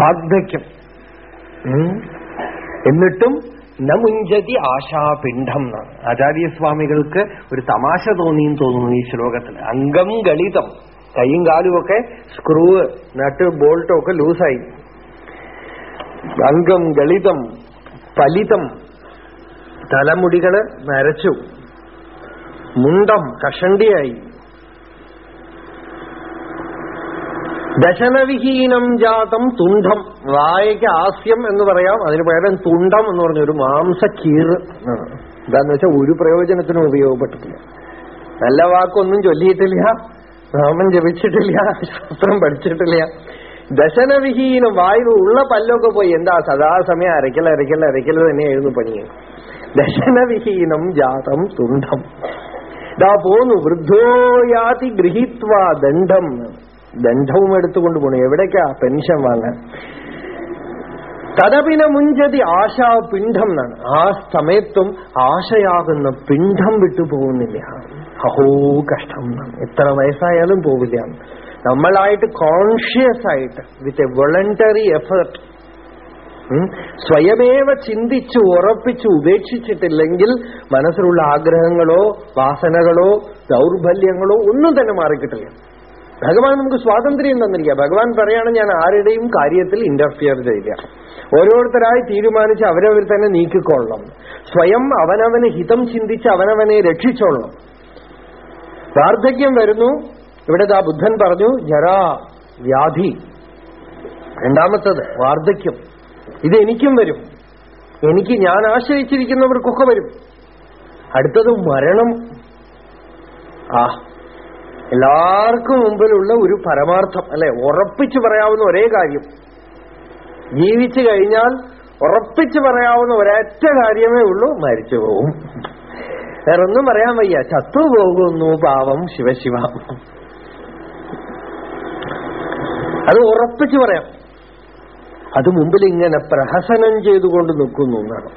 വാഗ്ദക്യം. എന്നിട്ടും ന മുഞ്ചതി ആശാപിണ്ഡം എന്നാണ്. ആചാര്യസ്വാമികൾക്ക് ഒരു തമാശ തോന്നിയും തോന്നുന്നു ഈ ശ്ലോകത്തിൽ. അംഗം ഗളിതം. കൈയും കാലുമൊക്കെ സ്ക്രൂവ് നട്ട് ബോൾട്ടും ഒക്കെ ലൂസായി. അംഗം ഗളിതം ഫലിതം തലമുടികൾ നരച്ചു മുണ്ടം കഷണ്ടിയായി. ദശനവിഹീനം ജാതം തുണ്ടം വായയ്ക്ക് ആസ്യം എന്ന് പറയാം. അതിന് പകരം തുണ്ടം എന്ന് പറഞ്ഞ ഒരു മാംസക്കീർ. എന്താന്ന് വെച്ചാൽ ഒരു പ്രയോജനത്തിനും ഉപയോഗപ്പെട്ടിട്ടില്ല. നല്ല വാക്കൊന്നും ചൊല്ലിയിട്ടില്ല. നാമം ജപിച്ചിട്ടില്ല. ശാസ്ത്രം പഠിച്ചിട്ടില്ല. ദശനവിഹീനം വായു ഉള്ള പല്ലൊക്കെ പോയി. എന്താ സദാസമയം അരയ്ക്കൽ അരയ്ക്കൽ അരയ്ക്കൽ തന്നെയായിരുന്നു പണി. ദശനവിഹീനം ജാതം തുണ്ടം ഇതാ പോന്നു വൃദ്ധോയാതി ഗൃഹീത്വ ദണ്ഡം. ദണ്ഡവും എടുത്തുകൊണ്ട് പോണു. എവിടേക്കാ പെൻഷൻ വാങ്ങാൻ? തടപിന മുഞ്ചതി ആശാ പിണ്ഡം എന്നാണ്. ആ സമയത്തും ആശയാകുന്ന പിണ്ഡം വിട്ടുപോകുന്നില്ല അഹോ കഷ്ടം എത്ര വയസ്സായാലും പോവില്ല. നമ്മളായിട്ട് കോൺഷ്യസ് ആയിട്ട് വിത്ത് എ വോളണ്ടറി എഫേർട്ട്. സ്വയമേവ ചിന്തിച്ചു ഉറപ്പിച്ചു ഉപേക്ഷിച്ചിട്ടില്ലെങ്കിൽ മനസ്സിലുള്ള ആഗ്രഹങ്ങളോ വാസനകളോ ദൗർബല്യങ്ങളോ ഒന്നും തന്നെ മാറിക്കിട്ടില്ല. ഭഗവാൻ നമുക്ക് സ്വാതന്ത്ര്യം തന്നിരിക്കുക. ഭഗവാൻ പറയാണ് ഞാൻ ആരുടെയും കാര്യത്തിൽ ഇന്റർഫിയർ ചെയ്യില്ല ഓരോരുത്തരായി തീരുമാനിച്ച് അവരവർ തന്നെ നീക്കിക്കൊള്ളണം. സ്വയം അവനവന് ഹിതം ചിന്തിച്ച് അവനവനെ രക്ഷിച്ചോളണം. വാർദ്ധക്യം വരുന്നു. ഇവിടെ ബുദ്ധൻ പറഞ്ഞു ജരാ വ്യാധി. രണ്ടാമത്തത് വാർദ്ധക്യം. ഇത് എനിക്കും വരും. എനിക്ക് ഞാൻ ആശ്രയിച്ചിരിക്കുന്നവർക്കൊക്കെ വരും. അടുത്തത് മരണം ആ എല്ലാവർക്കും മുമ്പിലുള്ള ഒരു പരമാർത്ഥം അല്ലെ? ഉറപ്പിച്ചു പറയാവുന്ന ഒരേ കാര്യം. ജീവിച്ചു കഴിഞ്ഞാൽ ഉറപ്പിച്ചു പറയാവുന്ന ഒരൊറ്റ കാര്യമേ ഉള്ളൂ മരിച്ചു പോവും. വേറൊന്നും പറയാൻ വയ്യ. ചത്തു പോകുന്നു പാവം ശിവശിവ. അത് ഉറപ്പിച്ചു പറയാം. അത് മുമ്പിൽ ഇങ്ങനെ പ്രഹസനം ചെയ്തുകൊണ്ട് നിൽക്കുന്നു എന്നാണ്.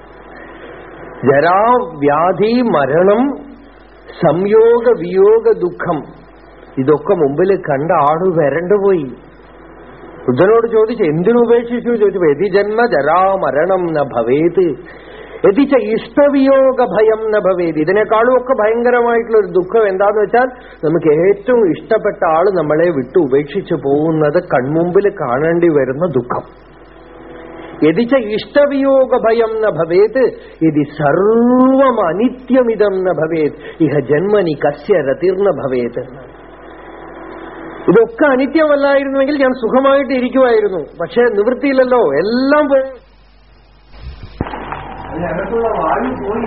ജരാവ്യാധി മരണം സംയോഗ വിയോഗ ദുഃഖം ഇതൊക്കെ മുമ്പിൽ കണ്ട ആൾ വരണ്ടുപോയി ബുദ്ധനോട് ചോദിച്ചു എന്തിനുപേക്ഷിച്ചു ചോദിച്ചു വ്യതിജന്മ ജന്മ ജരാ മരണം ന ഭവേത്. എത്തിച്ച ഇഷ്ടവിയോഗ ഭയം ന ഭവേത്. ഇതിനേക്കാളും ഒക്കെ ഭയങ്കരമായിട്ടുള്ള ഒരു ദുഃഖം എന്താന്ന് വെച്ചാൽ നമുക്ക് ഏറ്റവും ഇഷ്ടപ്പെട്ട ആൾ നമ്മളെ വിട്ടു ഉപേക്ഷിച്ചു പോകുന്നത് കൺമുമ്പിൽ കാണേണ്ടി വരുന്ന ദുഃഖം. യതിച്ച ഇഷ്ടവിയോഗ ഭയം ന ഭവേത് യതി സർവം അനിത്യമിതം ന ഭവേത് ഇഹ ജന്മനി കസ്യ രതിർന്ന ഭവേത് ഇതൊക്കെ അനിത്യമല്ലായിരുന്നുവെങ്കിൽ ഞാൻ സുഖമായിട്ട് ഇരിക്കുമായിരുന്നു. പക്ഷെ നിവൃത്തിയില്ലല്ലോ എല്ലാം പോയി. വായു പോയി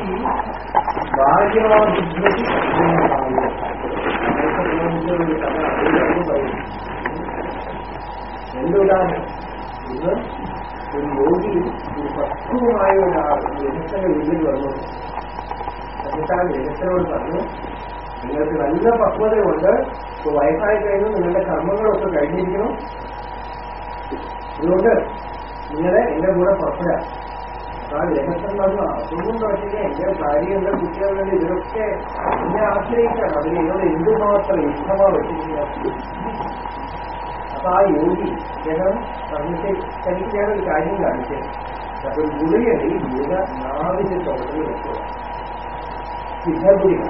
ഇത്? ഒരു യോഗി ഒരു പക്വമായ ഒരാൾ ജനത്തിന്റെ വീട്ടിൽ വന്നു. എന്നിട്ട് ആ ജനത്തിനോട് പറഞ്ഞു നിങ്ങൾക്ക് നല്ല പക്വതയുണ്ട്. ഇപ്പൊ വയസ്സായി കഴിഞ്ഞു നിങ്ങളുടെ കർമ്മങ്ങളൊക്കെ കഴിഞ്ഞിരിക്കണം അതുകൊണ്ട് നിങ്ങളെ എന്റെ കൂടെ പുറപ്പെടാം അപ്പൊ ആ രഹസ്യം വന്നു അസുഖം തുടങ്ങിയ എന്റെ ഭാര്യ എന്റെ കുട്ടികളുടെ ഇവരൊക്കെ എന്നെ ആശ്രയിക്കാൻ അതിന് എന്നോട് എന്തുമാത്രം ഇഷ്ടമാ വെച്ചിരിക്കുന്നത്? അപ്പൊ ആ യോഗി അദ്ദേഹം പറഞ്ഞിട്ട് തനിക്ക് ഞാനൊരു കാര്യം കാണിച്ചത് അപ്പൊ ഗുളികയുടെ ഈ നാവിന്റെ തുടർന്ന് വെക്കുക. സിദ്ധഗുളിക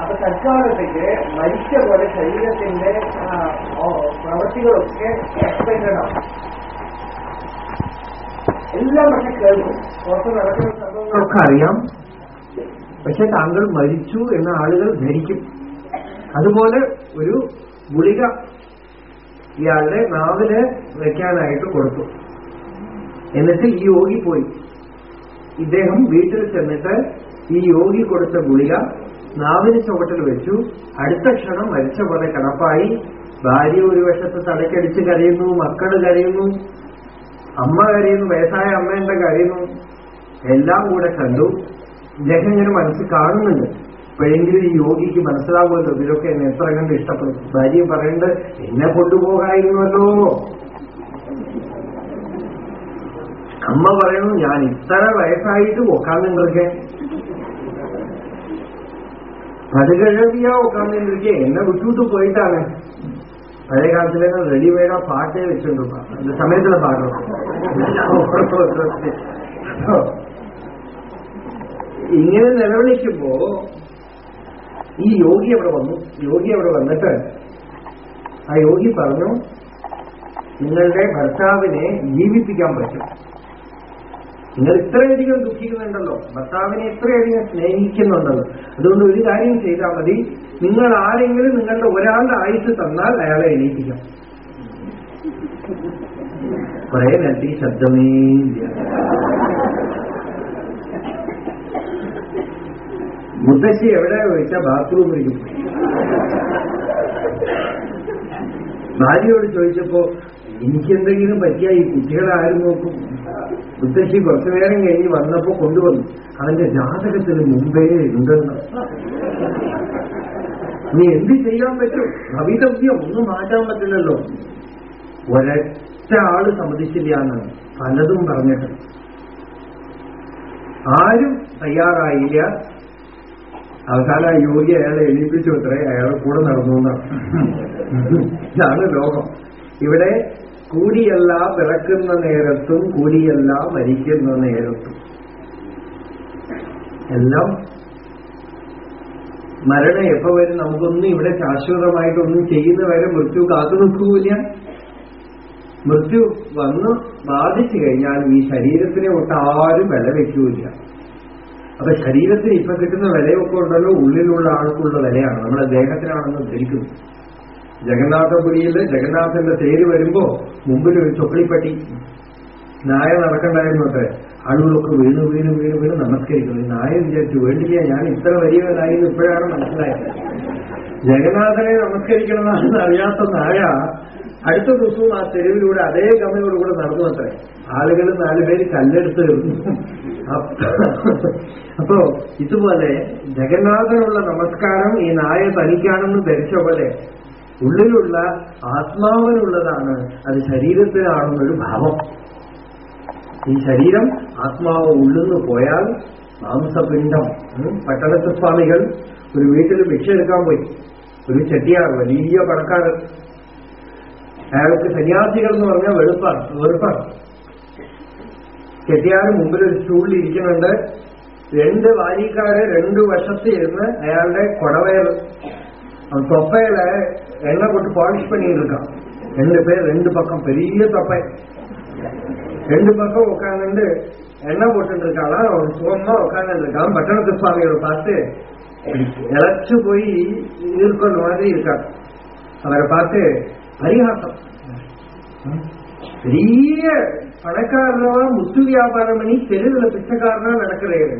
അപ്പൊ തൽക്കാലത്തേക്ക് മരിച്ച പോലെ ശരീരത്തിന്റെ പ്രവൃത്തികളൊക്കെ എക്സ്പെൻഡഡ് എല്ലാം പക്ഷെ കേൾക്കും. പുറത്ത് നടക്കുന്ന സംഭവങ്ങളൊക്കെ അറിയാം പക്ഷെ താങ്കൾ മരിച്ചു എന്ന ആളുകൾ ധരിക്കും. അതുപോലെ ഒരു ഗുളിക ഇയാളുടെ നാവിൽ വെക്കാനായിട്ട് കൊടുത്തു. എന്നിട്ട് ഈ യോഗി പോയി. ഇദ്ദേഹം വീട്ടിൽ ചെന്നിട്ട് ഈ യോഗി കൊടുത്ത ഗുളിക നാവിന് ചുവട്ടിൽ വെച്ചു. അടുത്ത ക്ഷണം മരിച്ച പോലെ കിടപ്പായി. ഭാര്യ ഒരു വശത്ത് തലക്കടിച്ച് കരയുന്നു മക്കൾ കരയുന്നു അമ്മ കരയുന്നു വയസ്സായ അമ്മേന്റെ കരയുന്നു? എല്ലാം കൂടെ കണ്ടു. ഇദ്ദേഹം ഇങ്ങനെ മനസ്സിൽ കാണുന്നുണ്ട്. ഇപ്പോഴെങ്കിലും ഈ യോഗിക്ക് മനസ്സിലാവുമല്ലോ ഇവരൊക്കെ എന്നെ എത്ര കണ്ട് ഇഷ്ടപ്പെടും ഭാര്യ പറയേണ്ടത് എന്നെ കൊണ്ടുപോകായിരുന്നല്ലോ അമ്മ പറയുന്നു ഞാൻ ഇത്ര വയസ്സായിട്ട് ഒക്കാന്നിരിക്കെ പടുകഴവിയാ ഒക്കാന്നിരിക്കെ എന്നെ വിട്ടുവിട്ട് പോയിട്ടാണ് പഴയ കാലത്തിലെ റെഡിമെയ്ഡ് ആ പാട്ടേ വെച്ചിട്ടുണ്ട് அந்த സമയത്തുള്ള പാട്ടോ ഇങ്ങനെ നിലവിളിക്കുമ്പോ ഈ യോഗി അവിടെ വന്നു. യോഗി അവിടെ വന്നിട്ട് ആ യോഗി പറഞ്ഞു നിങ്ങളുടെ ഭർത്താവിനെ ജീവിപ്പിക്കാൻ പറ്റും. നിങ്ങൾ ഇത്രയധികം ദുഃഖിക്കുന്നുണ്ടല്ലോ. ഭർത്താവിനെ ഇത്രയധികം സ്നേഹിക്കുന്നുണ്ടല്ലോ. അതുകൊണ്ട് ഒരു കാര്യം ചെയ്താൽ മതി. നിങ്ങൾ ആരെങ്കിലും നിങ്ങളുടെ ഒരാളുടെ ആയുസ് തന്നാൽ അയാളെ എണീപ്പിക്കാം. കുറെ നേരത്തെ ശബ്ദമേ മുത്തശ്ശി എവിടെ ചോദിച്ചാൽ പോയി ഭാര്യയോട് ചോദിച്ചപ്പോ എനിക്കെന്തെങ്കിലും പറ്റിയ ഈ കുട്ടികളെ ആരും നോക്കും? മുത്തശ്ശി കുറച്ചു നേരം കഴിഞ്ഞ് വന്നപ്പോ കൊണ്ടുവന്നു. അവന്റെ ജാതകത്തിന് മുമ്പേ ഉണ്ടെന്ന്. നീ എന്ത് ചെയ്യാൻ പറ്റും? ഭവിതവ്യം ഒന്നും മാറ്റാൻ പറ്റില്ലല്ലോ. ഒരൊറ്റ ആൾ സമ്മതിച്ചില്ല എന്നാണ് പലതും പറഞ്ഞിട്ട് ആരും തയ്യാറായില്ല. അവസാനം യോഗി അയാളെ എണീപ്പിച്ചു അത്രേ അയാളെ കൂടെ നടന്നു എന്നാണ് ഇതാണ് ലോകം. ഇവിടെ കൂടിയല്ല പിറക്കുന്ന നേരത്തും കൂടിയല്ല മരിക്കുന്ന നേരത്തും. എല്ലാം മരണം എപ്പോ വരും നമുക്കൊന്നും ഇവിടെ ശാശ്വതമായിട്ടൊന്നും ചെയ്യുന്ന വരെ മൃത്യു കാത്തു നിൽക്കൂല മൃത്യു വന്ന് ബാധിച്ചു കഴിഞ്ഞാൽ ഈ ശരീരത്തിനെ ഒട്ടാരും വില വെക്കൂല അപ്പൊ ശരീരത്തിന് ഇപ്പൊ കിട്ടുന്ന വിലയൊക്കെ ഉണ്ടല്ലോ ഉള്ളിലുള്ള ആൾക്കുള്ള വിലയാണ്. നമ്മുടെ ദേഹത്തിനാണെന്ന് ധരിക്കുന്നു ജഗന്നാഥപുരിയിൽ ജഗന്നാഥന്റെ തേര് വരുമ്പോ മുമ്പിൽ ഒരു ചൊക്കളിപ്പട്ടി. നായ നടക്കണ്ടായിരുന്നു അത്ര. ആളുകളൊക്കെ വീണ് വീണ് വീണ് വീണ് നമസ്കരിക്കുന്നു. നായ വിചാരിച്ചു വേണ്ടില്ല ഞാൻ ഇത്ര വലിയവനായി ഇപ്പോഴാണ് മനസ്സിലായത്? ജഗന്നാഥനെ നമസ്കരിക്കണമെന്നാണെന്ന് അറിയാത്ത നായ അടുത്ത ദിവസവും ആ തെരുവിലൂടെ അതേ ഗമയോടുകൂടെ നടന്നു അത്രേ ആളുകൾ നാലുപേര് കല്ലെടുത്ത് എറിഞ്ഞു അപ്പോ ഇതുപോലെ ജഗന്നാഥനുള്ള നമസ്കാരം ഈ നായ തനിക്കാണെന്ന് ധരിച്ച പോലെ ഉള്ളിലുള്ള ആത്മാവിനുള്ളതാണ് അത് ശരീരത്തിനാണെന്നൊരു ഭാവം. ഈ ശരീരം ആത്മാവ് ഉള്ളെന്ന് പോയാൽ മാംസപിണ്ഡം പട്ടണത്ത് സ്വാമികൾ ഒരു വീട്ടിൽ ഭിക്ഷ എടുക്കാൻ പോയി. ഒരു ചെട്ടിയാർ വലിയ പണക്കാരൻ. അയാൾക്ക് സന്യാസികൾ എന്ന് പറഞ്ഞാൽ വെളുപ്പാണ് വെറുപ്പാണ് ചെട്ടിയാർ മുമ്പിൽ ഒരു സ്റ്റൂളിൽ ഇരിക്കുന്നുണ്ട് രണ്ട് വാരിക്കാര് രണ്ടു വശത്ത് ഇരുന്ന് അയാളുടെ കൊടവയൽ തൊപ്പയില് എണ്ണ കൊട്ട് பாலிஷ் பண்ணிட்டு இருக்கான் ரெண்டு பேர் ரெண்டு பக்கம் பெரிய தொப்பை ரெண்டு பக்கம் உட்காந்துட்டு எண்ணெய் போட்டுட்டு இருக்காளா அவன் சுகமா உட்காந்துட்டு இருக்கான் பட்டணத்து சுவாமியோட பார்த்து இழைச்சு போய் இருக்கிற மாதிரி இருக்கார் அவரை பார்த்து பரிகாசம். பெரிய பணக்காரனா முத்து வியாபாரம் பண்ணி தெருவில் பிச்சைக்காரனா நடக்கிறேன்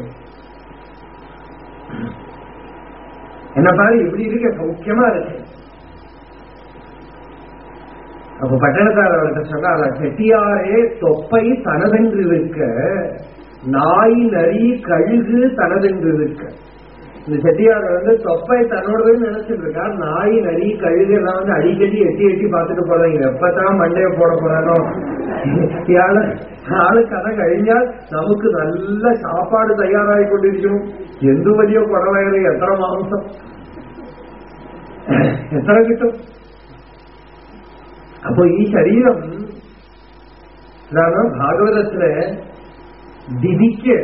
என்ன பாரு இப்படி இருக்க? சௌக்கியமா இருக்கு. அப்ப பட்டணத்தார் சொன்னால செட்டியாரே தொப்பை தனதென்று இருக்க நாய் நரி கழுகு தனதென்று இருக்க இந்த செட்டியார் வந்து தொப்பை தன்னோடதுன்னு நினைச்சிட்டு இருக்கா நாய் நரி கழுகு எல்லாம் வந்து அடிக்கடி எட்டி எட்டி பார்த்துட்டு போறாங்க எப்பதான் மண்டைய போட போறானோ ഇയാള് ആള് കഥ കഴിഞ്ഞാൽ നമുക്ക് നല്ല സാപ്പാട് തയ്യാറായിക്കൊണ്ടിരിക്കുന്നു എന്തു വലിയ കുടവയറ് എത്ര മാംസം എത്ര കിട്ടും അപ്പൊ ഈ ശരീരം ഇതാണ് ഭാഗവതത്തിലെ ദിതിക്ക്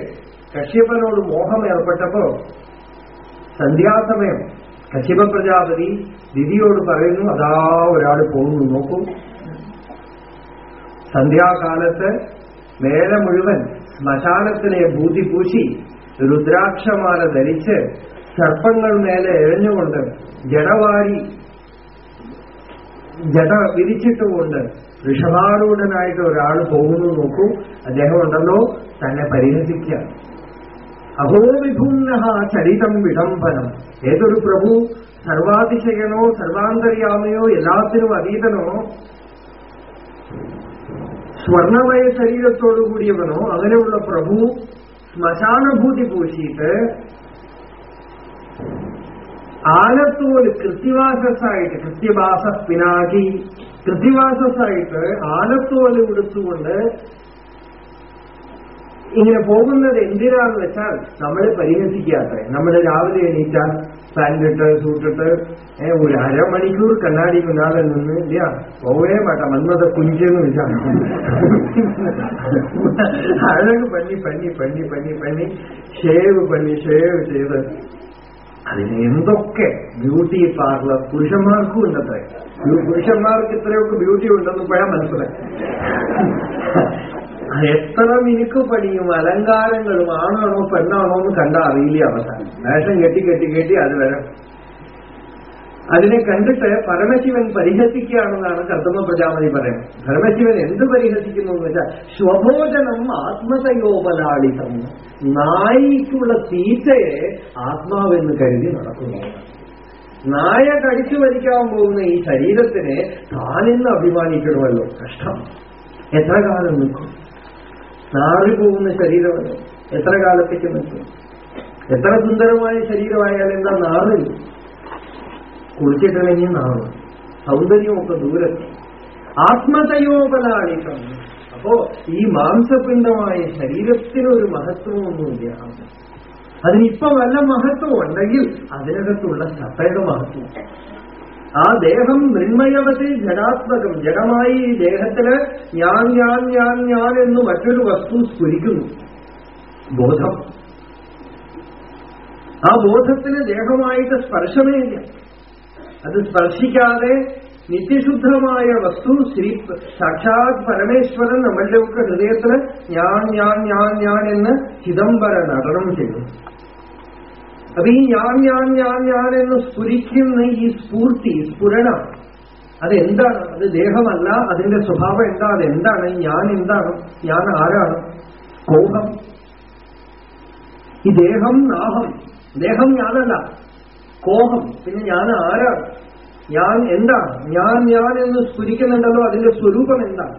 കശ്യപനോട് മോഹം ഏർപ്പെട്ടപ്പോ സന്ധ്യാസമയം കശിപ പ്രജാപതി ദിതിയോട് പറയുന്നു അതാ ഒരാൾ പോകുന്നു നോക്കൂ. സന്ധ്യാകാലത്ത് മേലെ മുഴുവൻ ശ്മശാനത്തിനെ ഭൂതി പൂശി രുദ്രാക്ഷമാല ധരിച്ച് സർപ്പങ്ങൾ മേലെ എഴഞ്ഞുകൊണ്ട് ജടവാരി ജട വിരിച്ചിട്ടുകൊണ്ട് ഋഷഭാരൂഢനായിട്ട് ഒരാൾ പോകുന്നു നോക്കൂ. അദ്ദേഹം ഉണ്ടല്ലോ തന്നെ പരിഹസിക്കുക. അഹോ വിഭുന്ന ചരിതം വിടംബനം. ഏതൊരു പ്രഭു സർവാതിശയനോ സർവാന്തര്യാമയോ എല്ലാത്തിനും അതീതനോ സ്വർണമയ ശരീരത്തോടു കൂടിയവനോ അങ്ങനെയുള്ള പ്രഭു ശ്മശാനുഭൂതി പൂശിയിട്ട് ആലത്തോൽ കൃത്യവാസസ്സായിട്ട് കൃത്യവാസ പിനാകി കൃത്യവാസസ്സായിട്ട് ആലത്തോൽ ഉടുത്തുകൊണ്ട് ഇങ്ങനെ പോകുന്നത് എന്തിനാന്ന് വെച്ചാൽ നമ്മളെ പരിഹസിക്കാത്ത നമ്മൾ രാവിലെ എണീറ്റാൽ പാന്റിട്ട് സൂട്ടിട്ട് ഒരു അരമണിക്കൂർ കണ്ണാടി മുന്നാലെ നിന്ന് ഇല്ല പോവേ മാട്ട മന്മത കുഞ്ചെന്ന് വെച്ചാൽ അഴക് പണി പണി പണി പണി പണി ഷേവ് പണി ഷേവ് ചെയ്ത് അതിന് എന്തൊക്കെ ബ്യൂട്ടി പാർലർ പുരുഷന്മാർക്കും ഉണ്ടത്രേ. പുരുഷന്മാർക്ക് ഇത്രയൊക്കെ ബ്യൂട്ടി ഉണ്ടെന്ന് ഇപ്പോഴാ മനസ്സിലായി എത്ര മിനുക്ക് പണിയും അലങ്കാരങ്ങളും ആണാണോ പെണ്ണാണോ എന്ന് കണ്ട അറിയില്ല അവസാനം. വേഷം കെട്ടി കെട്ടി കെട്ടി അത് വരാം. അതിനെ കണ്ടിട്ട് പരമശിവൻ പരിഹസിക്കുകയാണെന്നാണ് കർത്തമ പ്രജാപതി പറയുന്നത്. പരമശിവൻ എന്ത് പരിഹസിക്കുന്നു എന്ന് വെച്ചാൽ സ്വഭോജനം ആത്മതയോപലാളിതം. നായിക്കുള്ള തീറ്റയെ ആത്മാവെന്ന് കരുതി നടക്കുന്നു. നായ കടിച്ചു വലിക്കാൻ പോകുന്ന ഈ ശരീരത്തിനെ താനിന്ന് അഭിമാനിക്കണമല്ലോ. കഷ്ടം. എത്ര കാലം നിൽക്കും? നാറിപ്പോകുന്ന ശരീരമല്ല എത്ര കാലത്തേക്ക് നിൽക്കും? എത്ര സുന്ദരമായ ശരീരമായാലും എന്താ നാറിൽ കുളിച്ചിട്ടില്ലെങ്കിൽ നാറും സൗന്ദര്യമൊക്കെ ദൂരത്ത്. ആത്മതയോപലാളിക്കണം അപ്പോ ഈ മാംസപിണ്ഡമായ ശരീരത്തിനൊരു മഹത്വമൊന്നുമില്ല. അതിനിപ്പം വല്ല മഹത്വം ഉണ്ടെങ്കിൽ അതിനകത്തുള്ള സത്തയുടെ മഹത്വം. ആ ദേഹം മൃണ്മയവതി ജഡാത്മകം ജഡമായി ഈ ദേഹത്തിൽ ഞാൻ ഞാൻ ഞാൻ ഞാൻ എന്ന് മറ്റൊരു വസ്തു സ്ഫുരിക്കുന്നു. ബോധം. ആ ബോധത്തിന് ദേഹമായിട്ട് സ്പർശമേ ഇല്ല. അത് സ്പർശിക്കാതെ നിത്യശുദ്ധമായ വസ്തു ശ്രീ സാക്ഷാത് പരമേശ്വരൻ നമ്മളുടെയൊക്കെ ഹൃദയത്തിന് ഞാൻ ഞാൻ ഞാൻ ഞാൻ എന്ന് ചിദംബര നടനം ചെയ്യുന്നു അപ്പൊ ഈ ഞാൻ ഞാൻ ഞാൻ ഞാൻ എന്ന് സ്ഫുരിക്കുന്ന ഈ സ്ഫൂർത്തി സ്ഫുരണ അതെന്താണ്? അത് ദേഹമല്ല അതിന്റെ സ്വഭാവം എന്താ? അതെന്താണ്? ഞാൻ എന്താണ്? ഞാൻ ആരാണ്? കോഹം ഈ ദേഹം നാഹം. ദേഹം ഞാനല്ല. കോഹം. പിന്നെ ഞാൻ ആരാണ്? ഞാൻ എന്താണ്? ഞാൻ ഞാൻ എന്ന് സ്ഫുരിക്കുന്നുണ്ടല്ലോ അതിന്റെ സ്വരൂപം എന്താണ്?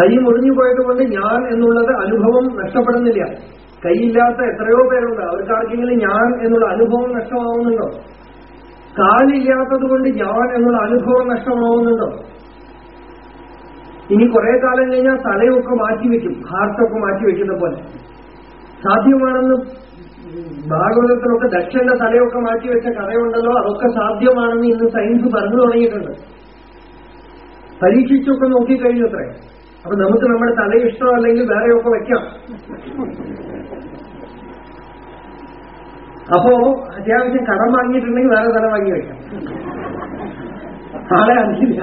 കൈ മുറിഞ്ഞു പോയത് കൊണ്ട് ഞാൻ എന്നുള്ളത് അനുഭവം നഷ്ടപ്പെടുന്നില്ല. കൈയില്ലാത്ത എത്രയോ പേരുണ്ട്. അവർക്ക് ആർക്കെങ്കിലും ഞാൻ എന്നുള്ള അനുഭവം നഷ്ടമാവുന്നുണ്ടോ? കാലില്ലാത്തത് കൊണ്ട് ഞാൻ എന്നുള്ള അനുഭവം നഷ്ടമാവുന്നുണ്ടോ? ഇനി കുറെ കാലം കഴിഞ്ഞാൽ തലയൊക്കെ മാറ്റിവെക്കും ഹാർട്ടൊക്കെ മാറ്റിവെക്കുന്ന പോലെ. സാധ്യമാണെന്ന് ഭാഗവതത്തിലൊക്കെ ദക്ഷന്റെ തലയൊക്കെ മാറ്റിവെച്ച കഥയുണ്ടല്ലോ. അതൊക്കെ സാധ്യമാണെന്ന് ഇന്ന് സയൻസ് പറഞ്ഞു തുടങ്ങിയിട്ടുണ്ട്. പരീക്ഷിച്ചൊക്കെ നോക്കിക്കഴിഞ്ഞു അത്രേ. അപ്പൊ നമുക്ക് നമ്മുടെ തല ഇഷ്ടമല്ലെങ്കിൽ വേറെയൊക്കെ വെക്കാം. അപ്പോ അത്യാവശ്യം കടം വാങ്ങിയിട്ടുണ്ടെങ്കിൽ വേറെ തല വാങ്ങി വെക്കാം ആളെ അറിയില്ല.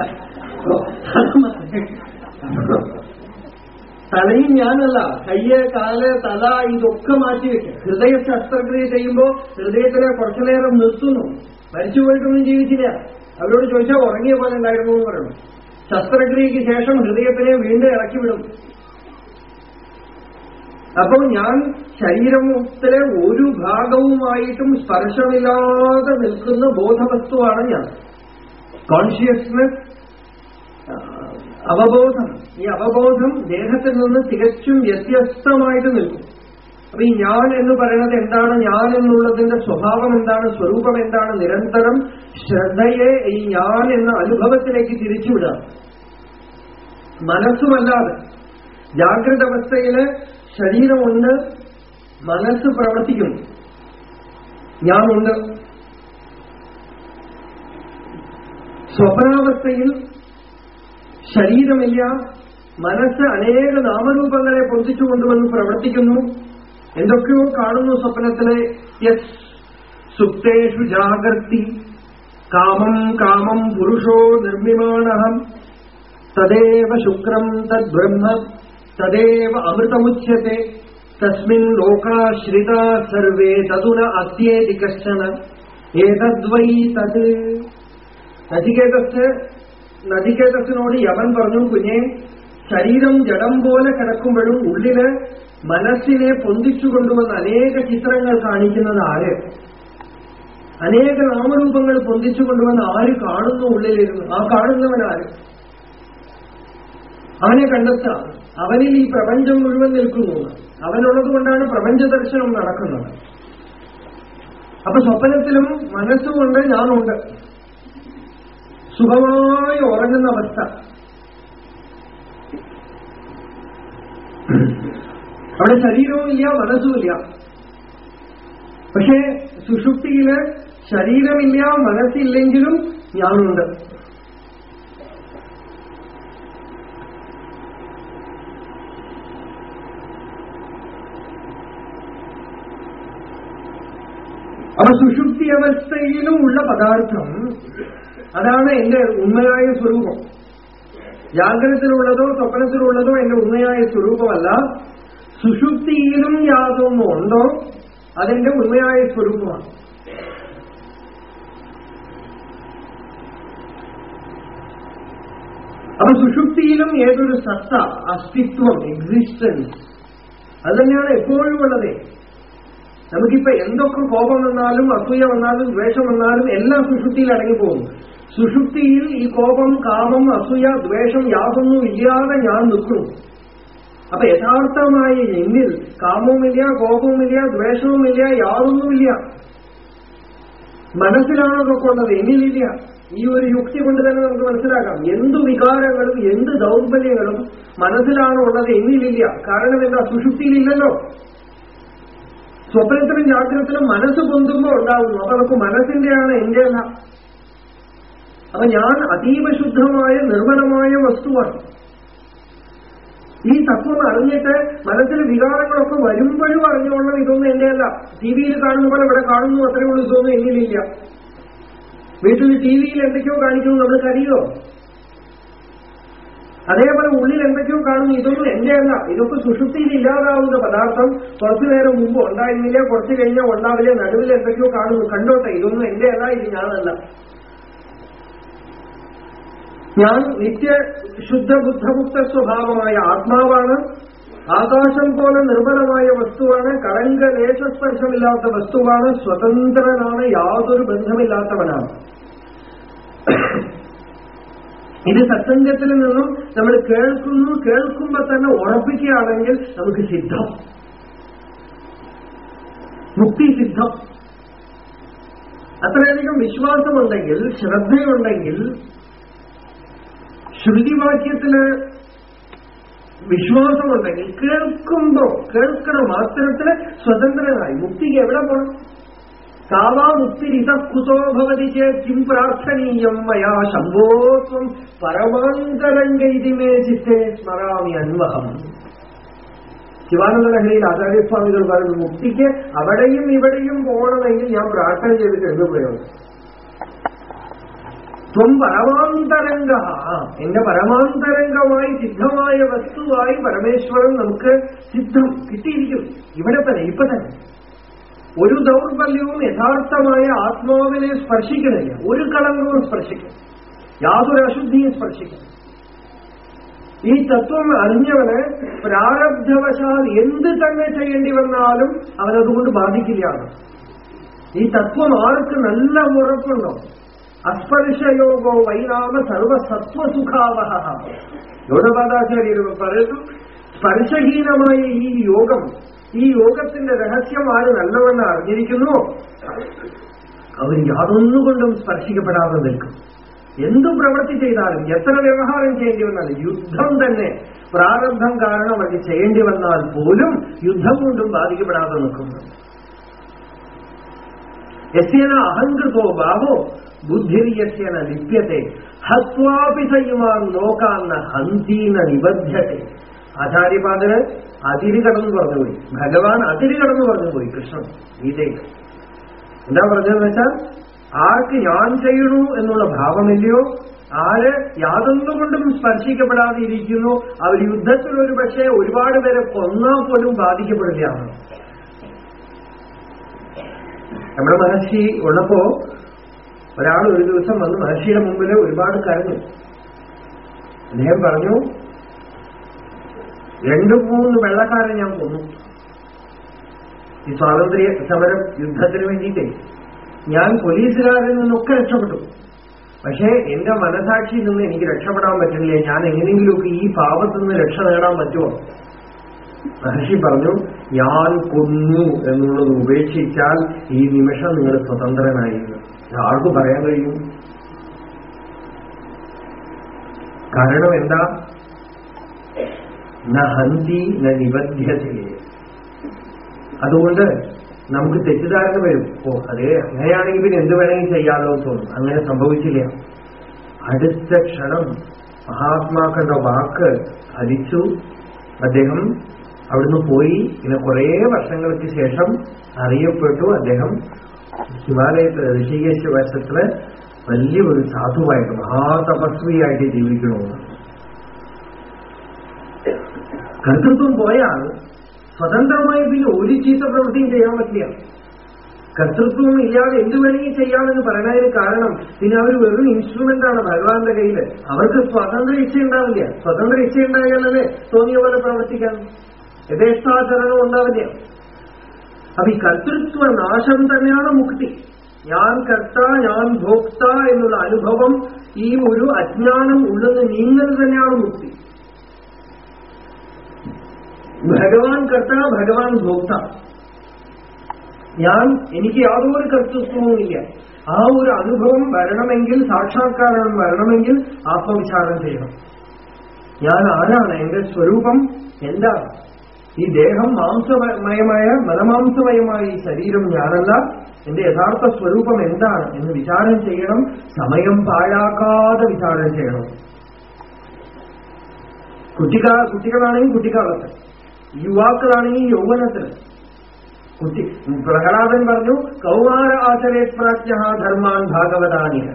തലയും ഞാനല്ല കയ്യ് കാൽ തല ഇതൊക്കെ മാറ്റി വെക്കാം ഹൃദയ ശസ്ത്രക്രിയ ചെയ്യുമ്പോൾ ഹൃദയത്തിലെ കുറച്ചുനേരം നിർത്തുന്നു. മരിച്ചു പോയിട്ടൊന്നും ജീവിച്ചില്ല. അവരോട് ചോദിച്ചാൽ ഉറങ്ങിയ പോലെ ഉണ്ടായിരുന്നു എന്ന് പറയുന്നു ശസ്ത്രക്രിയക്ക് ശേഷം ഹൃദയത്തിനെ വീണ്ടും ഇറക്കി വിടും. അപ്പോൾ ഞാൻ ശരീരത്തിലെ ഒരു ഭാഗവുമായിട്ടും സ്പർശമില്ലാതെ നിൽക്കുന്ന ബോധവസ്തുവാണ് ഞാൻ. കോൺഷ്യസ്നെസ് അവബോധം. ഈ അവബോധം ദേഹത്തിൽ നിന്ന് തികച്ചും വ്യത്യസ്തമായിട്ട് നിൽക്കും. അപ്പൊ ഈ ഞാൻ എന്ന് പറയുന്നത് എന്താണ്? ഞാൻ എന്നുള്ളതിന്റെ സ്വഭാവം എന്താണ്? സ്വരൂപം എന്താണ്? നിരന്തരം ശ്രദ്ധയെ ഈ ഞാൻ എന്ന അനുഭവത്തിലേക്ക് തിരിച്ചുവിടുക. മനസ്സുമല്ലാതെ ജാഗ്രത അവസ്ഥയിൽ ശരീരമുണ്ട് മനസ്സ് പ്രവർത്തിക്കുന്നു ഞാനുണ്ട്. സ്വപ്നാവസ്ഥയിൽ ശരീരമില്ല മനസ്സ് അനേക നാമരൂപങ്ങളെ പൊന്തിച്ചു കൊണ്ടുവന്ന് പ്രവർത്തിക്കുന്നു. എന്തൊക്കെയോ കാണുന്നു സ്വപ്നത്തിലെ. യസ് സുപ്തേഷു ജാഗർത്തി കാമം കാമം പുരുഷോ നിർമ്മിമാണഹം തദേവ ശുക്രം തദ്ബ്രഹ്മ. തദേവ അമൃതമുച്യത്തെ തസ്മിൻ ലോകാശ്രിത സർവേ തതുന അത്യേതി കശ്ചന ഏതദ്വൈ തത് നചികേതസ് നചികേതസിനോട് യവൻ പറഞ്ഞു കുഞ്ഞെ ശരീരം ജഡം പോലെ കിടക്കുമ്പോഴും ഉള്ളിൽ മനസ്സിനെ പൊന്തിച്ചു കൊണ്ടുവന്ന അനേക ചിത്രങ്ങൾ കാണിക്കുന്നത് ആര്? അനേക നാമരൂപങ്ങൾ പൊന്തിച്ചു കൊണ്ടുവന്ന് ആര് കാണുന്നു ഉള്ളിലിരുന്ന്? ആ കാണുന്നവൻ ആര് അവനെ കണ്ടെത്തുക. അവനിൽ ഈ പ്രപഞ്ചം മുഴുവൻ നിൽക്കുന്നു. അവനുള്ളത് കൊണ്ടാണ് പ്രപഞ്ച ദർശനം നടക്കുന്നത്. അപ്പൊ സ്വപ്നത്തിലും മനസ്സുകൊണ്ട് ഞാനുണ്ട്. സുഖമായി ഉറങ്ങുന്ന അവസ്ഥ. അവിടെ ശരീരവുമില്ല മനസ്സുമില്ല പക്ഷേ സുഷുപ്തിയിൽ ശരീരമില്ല മനസ്സില്ലെങ്കിലും ഞാനുണ്ട്. അപ്പൊ സുഷുപ്തി അവസ്ഥയിലും ഉള്ള പദാർത്ഥം അതാണ് എന്റെ ഉണ്മയായ സ്വരൂപം. ജാഗ്രതത്തിലുള്ളതോ സ്വപ്നത്തിലുള്ളതോ എന്റെ ഉണ്മയായ സ്വരൂപമല്ല. സുഷുപ്തിയിലും യാതൊന്നും ഉണ്ടോ? അതെന്റെ ഉണ്മയായ സ്വരൂപമാണ്. അപ്പൊ സുഷുപ്തിയിലും ഏതൊരു സത്ത അസ്തിത്വം എക്സിസ്റ്റൻസ് അത് തന്നെയാണ് എപ്പോഴും ഉള്ളത്. നമുക്കിപ്പോ എന്തൊക്കെ കോപം വന്നാലും അസൂയ വന്നാലും ദ്വേഷം വന്നാലും എല്ലാം സുഷുപ്തിയിൽ അടങ്ങിപ്പോകും. സുഷുപ്തിയിൽ ഈ കോപം കാമം അസൂയ ദ്വേഷം യാതൊന്നും ഇല്ലാതെ ഞാൻ നിൽക്കും. അപ്പൊ യഥാർത്ഥമായ എന്നിൽ കാമവുമില്ല കോപവുമില്ല ദ്വേഷവുമില്ല യാതൊന്നുമില്ല. മനസ്സിലാണ് അതൊക്കെ എന്നിലില്ല ഈ ഒരു യുക്തി കൊണ്ട് തന്നെ നമുക്ക് മനസ്സിലാക്കാം. എന്ത് വികാരങ്ങളും എന്ത് ദൗർബല്യങ്ങളും മനസ്സിലാണ് ഉള്ളത് എന്നിലില്ല കാരണം എന്താ? സുഷുപ്തിയിലില്ലല്ലോ സ്വപ്നത്തിലും ജാഗ്രതത്തിലും മനസ്സ് പൊന്തുമ്പോ ഉണ്ടാകുന്നു അപ്പൊ നമുക്ക് മനസ്സിന്റെയാണ് എന്റെ അപ്പൊ ഞാൻ അതീവ ശുദ്ധമായ നിർമ്മലമായ വസ്തുവാണ്. ഈ തത്വം അറിഞ്ഞിട്ട് മനസ്സിൽ വികാരങ്ങളൊക്കെ വരുമ്പോഴും അറിഞ്ഞുകൊള്ളണം ഇതൊന്നും എന്റെ അല്ല ടി വിയിൽ കാണുന്ന പോലെ ഇവിടെ കാണുന്നു അത്രയേ ഉള്ളൂ ഇതൊന്നും എന്നിലില്ല. വീട്ടിൽ ടി വിയിൽ എന്തൊക്കെയോ കാണിക്കുന്നു നമ്മൾ കറിയോ അതേപോലെ ഉള്ളിൽ എന്തൊക്കെയോ കാണുന്നു. ഇതൊന്നും എന്റെയല്ല ഇതൊക്കെ സുഷുപ്തിയിൽ ഇല്ലാതാവുന്ന പദാർത്ഥം കുറച്ചു നേരം മുമ്പ് ഉണ്ടായിരുന്നില്ല കുറച്ചു കഴിഞ്ഞാൽ ഉണ്ടാവില്ല നടുവിൽ എന്തൊക്കെയോ കാണുന്നു. കണ്ടോട്ടെ ഇതൊന്നും എന്റെ അല്ല ഇത് ഞാനല്ല. ഞാൻ നിത്യ ശുദ്ധ ബുദ്ധമുക്ത സ്വഭാവമായ ആത്മാവാണ്. ആകാശം പോലെ നിർമ്മലമായ വസ്തുവാണ്. കളങ്ക ലേശസ്പർശമില്ലാത്ത വസ്തുവാണ്. സ്വതന്ത്രനാണ് യാതൊരു ബന്ധമില്ലാത്തവനാണ്. ഇത് സത്സംഗത്തിൽ നിന്നും നമ്മൾ കേൾക്കുന്നു കേൾക്കുമ്പോ തന്നെ ഉറപ്പിക്കുകയാണെങ്കിൽ നമുക്ക് സിദ്ധം. മുക്തി സിദ്ധം. അത്രയധികം വിശ്വാസമുണ്ടെങ്കിൽ ശ്രദ്ധയുണ്ടെങ്കിൽ ശ്രുതിവാക്യത്തിന് വിശ്വാസമുണ്ടെങ്കിൽ കേൾക്കുമ്പോ കേൾക്കണ മാത്രത്തിൽ സ്വതന്ത്രനായി മുക്തിക്ക് എവിടെ പോകണം കാവാ ഭവതി ചേത് കിം പ്രാർത്ഥനീയം മയാ ശംഭോത്വം പരമാന്തരംഗൈതിമേ ചിത്തെ സ്മരാമി അന്വഹം. ശിവാനന്ദ ലഹരിയിൽ ആചാര്യസ്വാമികൾ പറയുന്നു മുക്തിക്ക് അവിടെയും ഇവിടെയും പോകണമെങ്കിൽ ഞാൻ പ്രാർത്ഥന ചെയ്തിട്ട് എന്ത് പ്രയോജനം ത്വം പരമാന്തരംഗ എന്റെ പരമാന്തരംഗമായി സിദ്ധമായ വസ്തുവായി പരമേശ്വരൻ നമുക്ക് സിദ്ധം കിട്ടിയിരിക്കും ഇവിടെ തന്നെ ഇപ്പൊ തന്നെ. ഒരു ദൗർബല്യവും യഥാർത്ഥമായ ആത്മാവിനെ സ്പർശിക്കണില്ല. ഒരു കളങ്കവും സ്പർശിക്കണം യാതൊരു അശുദ്ധിയും സ്പർശിക്കണം ഈ തത്വം അറിഞ്ഞവന് പ്രാരബ്ധവശാൽ എന്ത് തന്നെ ചെയ്യേണ്ടി വന്നാലും അവനതുകൊണ്ട് ബാധിക്കില്ല ഈ തത്വം ആർക്ക് നല്ല ഉറപ്പുണ്ടോ? അസ്പർശയോഗോ വൈനാമ സർവസത്വസുഖാവഹ. യോഗപാദാചാര്യർ പറയുന്നു സ്പർശഹീനമായ ഈ യോഗം ഈ യോഗത്തിന്റെ രഹസ്യം ആര് നല്ലവണ്ണം അറിഞ്ഞിരിക്കുന്നു? അവർ യാതൊന്നുകൊണ്ടും സ്പർശിക്കപ്പെടാതെ നിൽക്കും. എന്തു പ്രവൃത്തി ചെയ്താലും എത്ര വ്യവഹാരം ചെയ്യേണ്ടി വന്നാലും യുദ്ധം തന്നെ പ്രാരംഭം കാരണം അത് ചെയ്യേണ്ടി വന്നാൽ പോലും യുദ്ധം കൊണ്ടും ബാധിക്കപ്പെടാതെ നിൽക്കുന്നു യസ്യന അഹങ്കൃതോ ബാഹോ ബുദ്ധിർയസ്യന ലിപ്യത്തെ. ഹത്വാപി സയുമാൻ നോക്കാന്ന ഹന്തീന നിബദ്ധ്യത്തെ ആചാര്യപാദന് അതിര് കടന്നു പറഞ്ഞുപോയി ഭഗവാൻ അതിര് കടന്നു പറഞ്ഞുപോയി കൃഷ്ണൻ ഗീതയിൽ. എന്താ പറഞ്ഞതെന്ന് വെച്ചാൽ ആർക്ക് ഞാൻ ചെയ്യണു എന്നുള്ള ഭാവമില്ലയോ ആര് യാതൊന്നുകൊണ്ടും സ്പർശിക്കപ്പെടാതെ ഇരിക്കുന്നു അവർ യുദ്ധത്തിൽ ഒരു പക്ഷേ ഒരുപാട് പേരെ കൊന്നാൽ പോലും ബാധിക്കപ്പെടുകയാണ്. നമ്മുടെ മഹർഷി ഉള്ളപ്പോ ഒരാൾ ഒരു ദിവസം വന്ന് മഹർഷിയുടെ മുമ്പിൽ ഒരുപാട് കരഞ്ഞു അദ്ദേഹം പറഞ്ഞു രണ്ടു മൂന്ന് വെള്ളക്കാരെ ഞാൻ കൊന്നു. ഈ സ്വാതന്ത്ര്യ സമരം യുദ്ധത്തിന് വേണ്ടിയിട്ടേ. ഞാൻ പോലീസുകാരിൽ നിന്നൊക്കെ രക്ഷപ്പെട്ടു. പക്ഷേ എന്റെ മനസാക്ഷിയിൽ നിന്ന് എനിക്ക് രക്ഷപ്പെടാൻ പറ്റില്ല ഞാൻ എങ്ങനെയെങ്കിലുമൊക്കെ ഈ പാപത്തിൽ നിന്ന് രക്ഷ നേടാൻ പറ്റുമോ? മഹർഷി പറഞ്ഞു ഞാൻ കൊന്നു എന്നുള്ളത് ഉപേക്ഷിച്ചാൽ ഈ നിമിഷം നിങ്ങൾ സ്വതന്ത്രനായിരുന്നു ആർക്ക് പറയാൻ കഴിയും. കാരണം എന്താ? ന ഹന്തി ന അതുകൊണ്ട് നമുക്ക് തെറ്റിദ്ധാരണ വരും. ഓ അതെ അങ്ങനെയാണെങ്കിൽ പിന്നെ എന്ത് വേണമെങ്കിൽ ചെയ്യാമല്ലോ തോന്നും. അങ്ങനെ സംഭവിച്ചില്ല. അടുത്ത ക്ഷണം മഹാത്മാക്കളുടെ വാക്ക് ഫലിച്ചു അദ്ദേഹം അവിടുന്ന് പോയി. പിന്നെ കുറേ വർഷങ്ങൾക്ക് ശേഷം അറിയപ്പെട്ടു അദ്ദേഹം. ഹിമാലയത്തിൽ ഋഷികേശ് വശത്തിൽ വലിയ ഒരു സാധുവായിട്ട് മഹാതപസ്വിയായിട്ട് ജീവിക്കണമെന്ന് കർത്തൃത്വം പോയാൽ സ്വതന്ത്രമായി പിന്നെ ഒരു ചീത്ത പ്രവൃത്തിയും ചെയ്യാൻ പറ്റില്ല. കർത്തൃത്വം ഇല്ലാതെ എന്ത് വേണമെങ്കിൽ ചെയ്യാമെന്ന് പറയുന്നതിന് കാരണം പിന്നെ അവർ വെറും ഇൻസ്ട്രുമെന്റ് ആണ് ഭഗവാന്റെ കയ്യിൽ അവർക്ക് സ്വതന്ത്ര ഇച്ഛ ഉണ്ടാവില്ല. സ്വതന്ത്ര ഇച്ഛ ഉണ്ടായാലേ തോന്നിയ പോലെ പ്രവർത്തിക്കാൻ യഥേഷ്ടാചരണം ഉണ്ടാവില്ല. അപ്പൊ ഈ കർത്തൃത്വ നാശം തന്നെയാണ് മുക്തി. ഞാൻ കർത്ത ഞാൻ ഭോക്ത എന്നുള്ള അനുഭവം ഈ ഒരു അജ്ഞാനം ഉള്ളത് നീങ്ങൽ തന്നെയാണ് മുക്തി. ഭഗവാൻ കർത്ത ഭഗവാൻ ഭോക്ത. ഞാൻ എനിക്ക് യാതൊരു കർത്തൃത്വവുമില്ല ആ ഒരു അനുഭവം വരണമെങ്കിൽ സാക്ഷാത്കാരം വരണമെങ്കിൽ ആത്മവിചാരം ചെയ്യണം. ഞാൻ ആരാണ്? എന്റെ സ്വരൂപം എന്താണ്? ഈ ദേഹം മാംസമയമായ മലമാംസമയമായ ഈ ശരീരം ഞാനല്ല. എന്റെ യഥാർത്ഥ സ്വരൂപം എന്താണ് എന്ന് വിചാരം ചെയ്യണം. സമയം പാഴാക്കാതെ വിചാരം ചെയ്യണം. കുട്ടിക്കാ കുട്ടികളാണെങ്കിൽ കുട്ടിക്കാലത്ത്. യുവാക്കളാണെങ്കിൽ യൗവനത്തിൽ കുട്ടി പ്രഹ്ലാദൻ പറഞ്ഞു കൗമാര ആചരേ പ്രാജ്ഞ ധർമാൻ ഭാഗവതാനിയ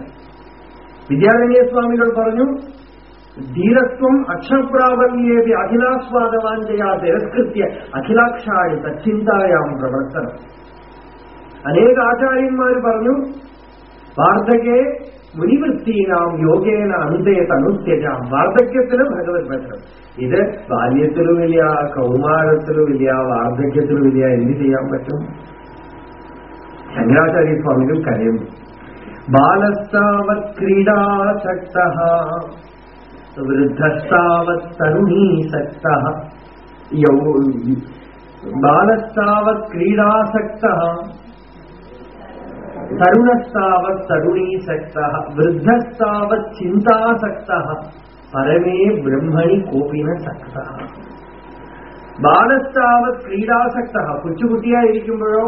വിദ്യാരണ്യ സ്വാമികൾ പറഞ്ഞു ധീരത്വം അക്ഷപ്രാബല്യേപി അഖിലാസ്വാദവാഞ്ചയാ തിരസ്കൃത്യ അഖിലാക്ഷായ തച്ചിന്തായാം പ്രവർത്തനം. അനേക ആചാര്യന്മാർ പറഞ്ഞു വാർദ്ധകെ മുനിവൃത്തീനാം യോഗേന അന്തേ തനുത്യജാം വാർദ്ധക്യത്തിലും ഭഗവത് ഭജനം. ഇത് ബാല്യത്തിലുമില്ല കൗമാരത്തിലുമില്ല വാർദ്ധക്യത്തിലുമില്ല എന്ത് ചെയ്യാൻ പറ്റും? ശങ്കരാചാര്യ സ്വാമികൾ കരയുന്നു ബാലസ്താവത് ക്രീഡാസക്ത വൃദ്ധസ്താവത് തരുണീസക്ത ബാലസ്താവത് ക്രീഡാസക്ത തരുണസ്താവത് തരുണീസക്ത വൃദ്ധസ്താവത് ചിന്താസക്ത പരമേ ബ്രഹ്മണി കോപിന സക്ത. ബാലസ്താവത് ക്രീഡാസക്ത കൊച്ചുകുട്ടിയായിരിക്കുമ്പോഴോ?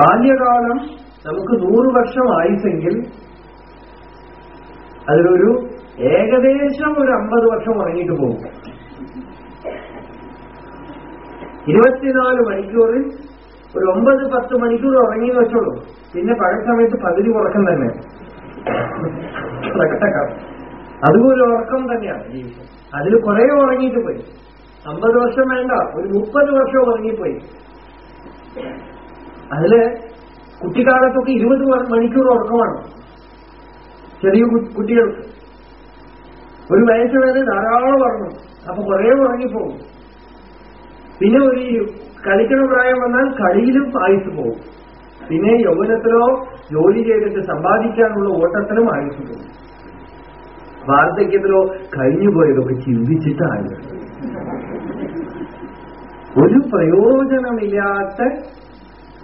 ബാല്യകാലം നമുക്ക് നൂറ് വർഷം ആയുസെങ്കിൽ അതിലൊരു ഏകദേശം ഒരു അമ്പത് വർഷം ഉറങ്ങിയിട്ട് പോകും. ഇരുപത്തിനാല് മണിക്കൂറിൽ ഒരു ഒമ്പത് പത്ത് മണിക്കൂർ ഉറങ്ങി വെച്ചോളൂ. പിന്നെ പഴയ സമയത്ത് പകുതി ഉറക്കം തന്നെ. അതുപോലെ ഉറക്കം തന്നെയാണ് ജീവിതം. അതിൽ കുറെ ഉറങ്ങിയിട്ട് പോയി അമ്പത് വർഷം വേണ്ട ഒരു മുപ്പത് വർഷം ഉറങ്ങിപ്പോയി. അതിൽ കുട്ടിക്കാലത്തൊക്കെ ഇരുപത് മണിക്കൂർ ഉറക്കമാണ് ചെറിയ കുട്ടികൾക്ക്. ഒരു വയസ്സ് വരെ ധാരാളം ഉറങ്ങും. അപ്പൊ കുറെ ഉറങ്ങിപ്പോകും. പിന്നെ ഒരു കളിക്കണ പ്രായം വന്നാൽ കളിയിലും ആയുസ് പോകും. പിന്നെ യൗവനത്തിലോ ജോലി ചെയ്തിട്ട് സമ്പാദിക്കാനുള്ള ഓട്ടത്തിലും ആയുസ് പോകും വാർദ്ധക്യത്തിലോ കഴിഞ്ഞുപോയതൊക്കെ ചിന്തിച്ചിട്ടാണ്. ഒരു പ്രയോജനമില്ലാത്ത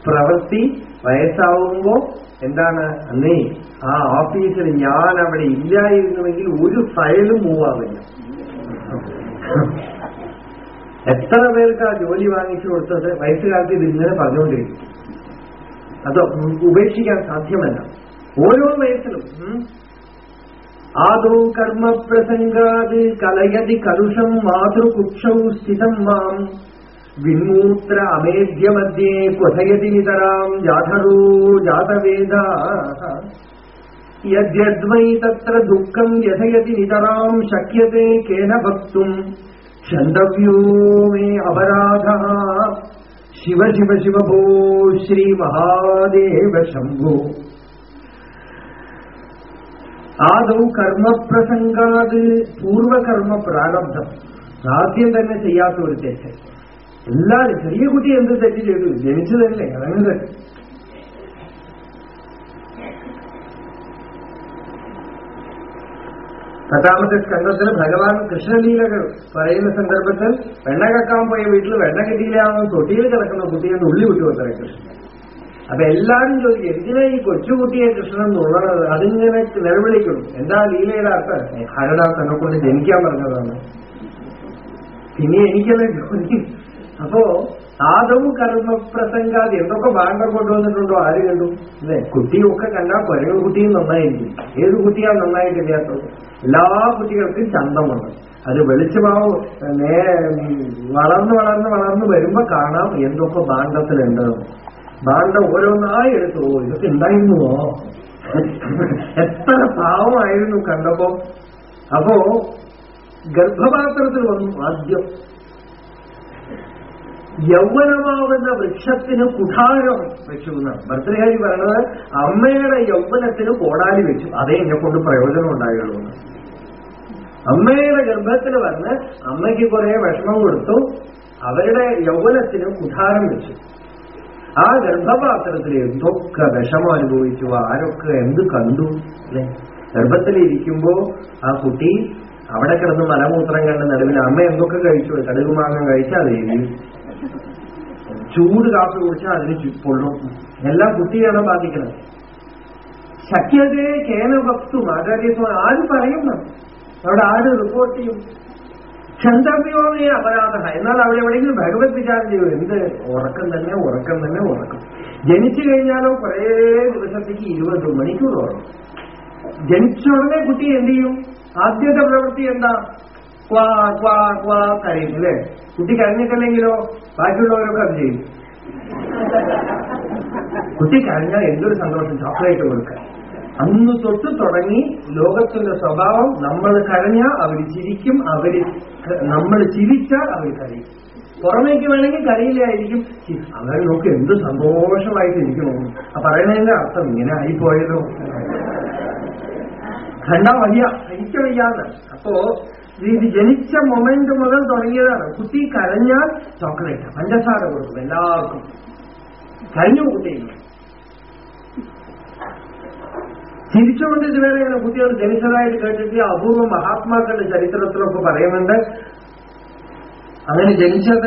പ്രവൃത്തി വയസ്സാവുമ്പോ എന്താണ്? അന്നേ ആ ഓഫീസിൽ ഞാൻ അവിടെ ഇല്ലായിരുന്നുവെങ്കിൽ ഒരു ഫയലും മൂവ് ആവില്ല എത്ര പേർക്ക് ആ ജോലി വാങ്ങിച്ചു കൊടുത്തത്? വയസ്സുകാലത്ത് ഇത് ഇങ്ങനെ പറഞ്ഞുകൊണ്ടിരിക്കും. അത് ഉപേക്ഷിക്കാൻ സാധ്യമല്ല ഓരോ വയസ്സിലും ആദോ കർമ്മപ്രസംഗാത് കലയതി കലുഷം മാതൃകുക്ഷൗ സ്ഥിതം മാം വിന്മൂത്ര അമേധ്യമധ്യേ ക്വഥയതി നിതരാം ജാതരോ ജാതവേദ യദ്യദ്വൈ തത്ര ദുഃഖം യഥയതി നിതരാം ശക്യത്തെ കേന ഭക്തും ക്ഷന്തവ്യോ മേ അപരാധ ശിവ ശിവ ശിവ ഭോ ശ്രീ മഹാദേവ ശംഭോ. ആദൗ കർമ്മപ്രസംഗാത് പൂർവകർമ്മ പ്രാരബ്ധം ആദ്യം തന്നെ ചെയ്യാത്ത ഒരു തെറ്റ്. എല്ലാവരും ചെറിയ കുട്ടി എന്ത് തെറ്റ് ചെയ്തു? ജനിച്ചതല്ലേ അതങ്ങനെ തെറ്റ് പത്താമത്തെ സ്കന്ധത്തിൽ ഭഗവാൻ കൃഷ്ണലീലകൾ പറയുന്ന സന്ദർഭത്തിൽ വെണ്ണ കക്കാൻ പോയ വീട്ടിൽ വെണ്ണ കിട്ടിയില്ലാന്ന് തൊട്ടിയിൽ കിടക്കുന്ന കുട്ടിയെ ഉള്ളി വിട്ടു അത്ര കൃഷ്ണൻ. അപ്പൊ എല്ലാരും ചോദിക്കും എന്തിനാ ഈ കൊച്ചുകുട്ടിയെ കൃഷ്ണൻ നുള്ളത് അതിങ്ങനെ നിലവിളിക്കും. എന്താ ലീലയുടെ അർത്ഥം? ഹരടാ തന്നെ കൊണ്ട് ജനിക്കാൻ പറഞ്ഞതാണ്. പിന്നെ എനിക്കല്ലേ ജോലി അപ്പോ ആദവും കർമ്മപ്രസംഗാതി എന്തൊക്കെ ബാങ്കർ കൊണ്ടുവന്നിട്ടുണ്ടോ? ആര് കണ്ടു? അല്ലെ കുട്ടിയൊക്കെ കണ്ടാൽ പഴയ കുട്ടിയും നന്നായിരിക്കും. ഏത് കുട്ടിയാ നന്നായിട്ടില്ലാത്തത് എല്ലാ കുട്ടികൾക്കും ചന്തമുണ്ട്. അത് വെളിച്ചമാവ് നേ വളർന്ന് വളർന്ന് വളർന്ന് വരുമ്പോ കാണാം എന്തൊക്കെ ഭാണ്ഡത്തിലുണ്ട്. ഭാണ്ഡം ഓരോന്നായി എടുത്തു. ഇതൊക്കെ ഉണ്ടായിരുന്നുവോ? എത്ര പാവമായിരുന്നു കണ്ടപ്പോ. അപ്പോ ഗർഭപാത്രത്തിൽ വന്നു ആദ്യം. യൗവനമാവുന്ന വൃക്ഷത്തിന് കുഠാരം വെച്ചു എന്നാണ് ഭർത്തൃഹാരി പറയണത് അമ്മയുടെ യൗവനത്തിന് കോടാലി വെച്ചു. അതേ എന്നെ കൊണ്ട് പ്രയോജനം ഉണ്ടായുള്ളൂ. അമ്മയുടെ ഗർഭത്തിൽ വന്ന് അമ്മയ്ക്ക് കുറെ വിഷമം കൊടുത്തു. അവരുടെ യൗവനത്തിന് കുഠാരം വെച്ചു. ആ ഗർഭപാത്രത്തിൽ എന്തൊക്കെ വിഷമം അനുഭവിച്ചു. ആരൊക്കെ എന്ത് കണ്ടു? അല്ലെ? ഗർഭത്തിലിരിക്കുമ്പോ ആ കുട്ടി അവിടെ കിടന്ന് മലമൂത്രം കണ്ട നടുവിൽ അമ്മ എന്തൊക്കെ കഴിച്ചു? കടുകുമാങ്ങം കഴിച്ചാൽ അത് ചൂട് കാപ്പി കുടിച്ചാൽ അതിന് പൊള്ളും. എല്ലാം കുട്ടിയാണ് ബാധിക്കുന്നത് ശക്യതയെ കേന വസ്തു ആചാര്യസ്വാമി ആര് പറയുന്നു? അവിടെ ആര് റിപ്പോർട്ട് ചെയ്യും? ക്ഷന്തവ്യോമേ അപരാധ എന്നാൽ അവിടെ എവിടെയെങ്കിലും ഭഗവത് വിചാരം ചെയ്യും? എന്ത്? ഉറക്കം തന്നെ ഉറക്കം തന്നെ ഉറക്കം. ജനിച്ചു കഴിഞ്ഞാലോ കുറേ ദിവസത്തേക്ക് ഇരുപത് മണിക്കൂർ ഉറങ്ങും. ജനിച്ച ഉടനെ കുട്ടി എന്ത് ചെയ്യും? ആദ്യത്തെ പ്രവൃത്തി എന്താ? ക്വാ ക്വാ ക്വാ കരയും അല്ലേ? കുട്ടി കരഞ്ഞിട്ടില്ലെങ്കിലോ? ബാക്കിയുള്ളവരൊക്കെ അത് ചെയ്യും? കുട്ടി കരഞ്ഞാൽ എന്തൊരു സന്തോഷം? ചോക്ലേറ്റ് കൊടുക്കാൻ. അന്ന് തൊട്ട് തുടങ്ങി ലോകത്തിന്റെ സ്വഭാവം നമ്മൾ കരഞ്ഞാൽ അവർ ചിരിക്കും അവർ നമ്മൾ ചിരിച്ചാൽ അവർ കരയും. പുറമേക്ക് വേണമെങ്കിൽ കരയില്ലായിരിക്കും. അവരെ നോക്ക് എന്ത് സന്തോഷമായിട്ട് ഇരിക്കുന്നു. ആ പറയുന്നതിന്റെ അർത്ഥം ഇങ്ങനെ ആയിപ്പോയതോ കണ്ടാ വയ്യ. എനിക്ക് വയ്യാന്ന്. അപ്പോ ഇത് ജനിച്ച മൊമെന്റ് മുതൽ തുടങ്ങിയതാണ്. കുട്ടി കരഞ്ഞാൽ ചോക്ലേറ്റ് പഞ്ചസാര കൊടുക്കും എല്ലാവർക്കും. കരഞ്ഞു കുട്ടിയില്ല തിരിച്ചുകൊണ്ട് ഇതുവരെ ഇങ്ങനെ കുട്ടികൾ ജനിച്ചതായിട്ട് കേട്ടിട്ട് അപൂർവ മഹാത്മാക്കളുടെ ചരിത്രത്തിലൊക്കെ പറയുന്നുണ്ട്. അങ്ങനെ ജനിച്ചത്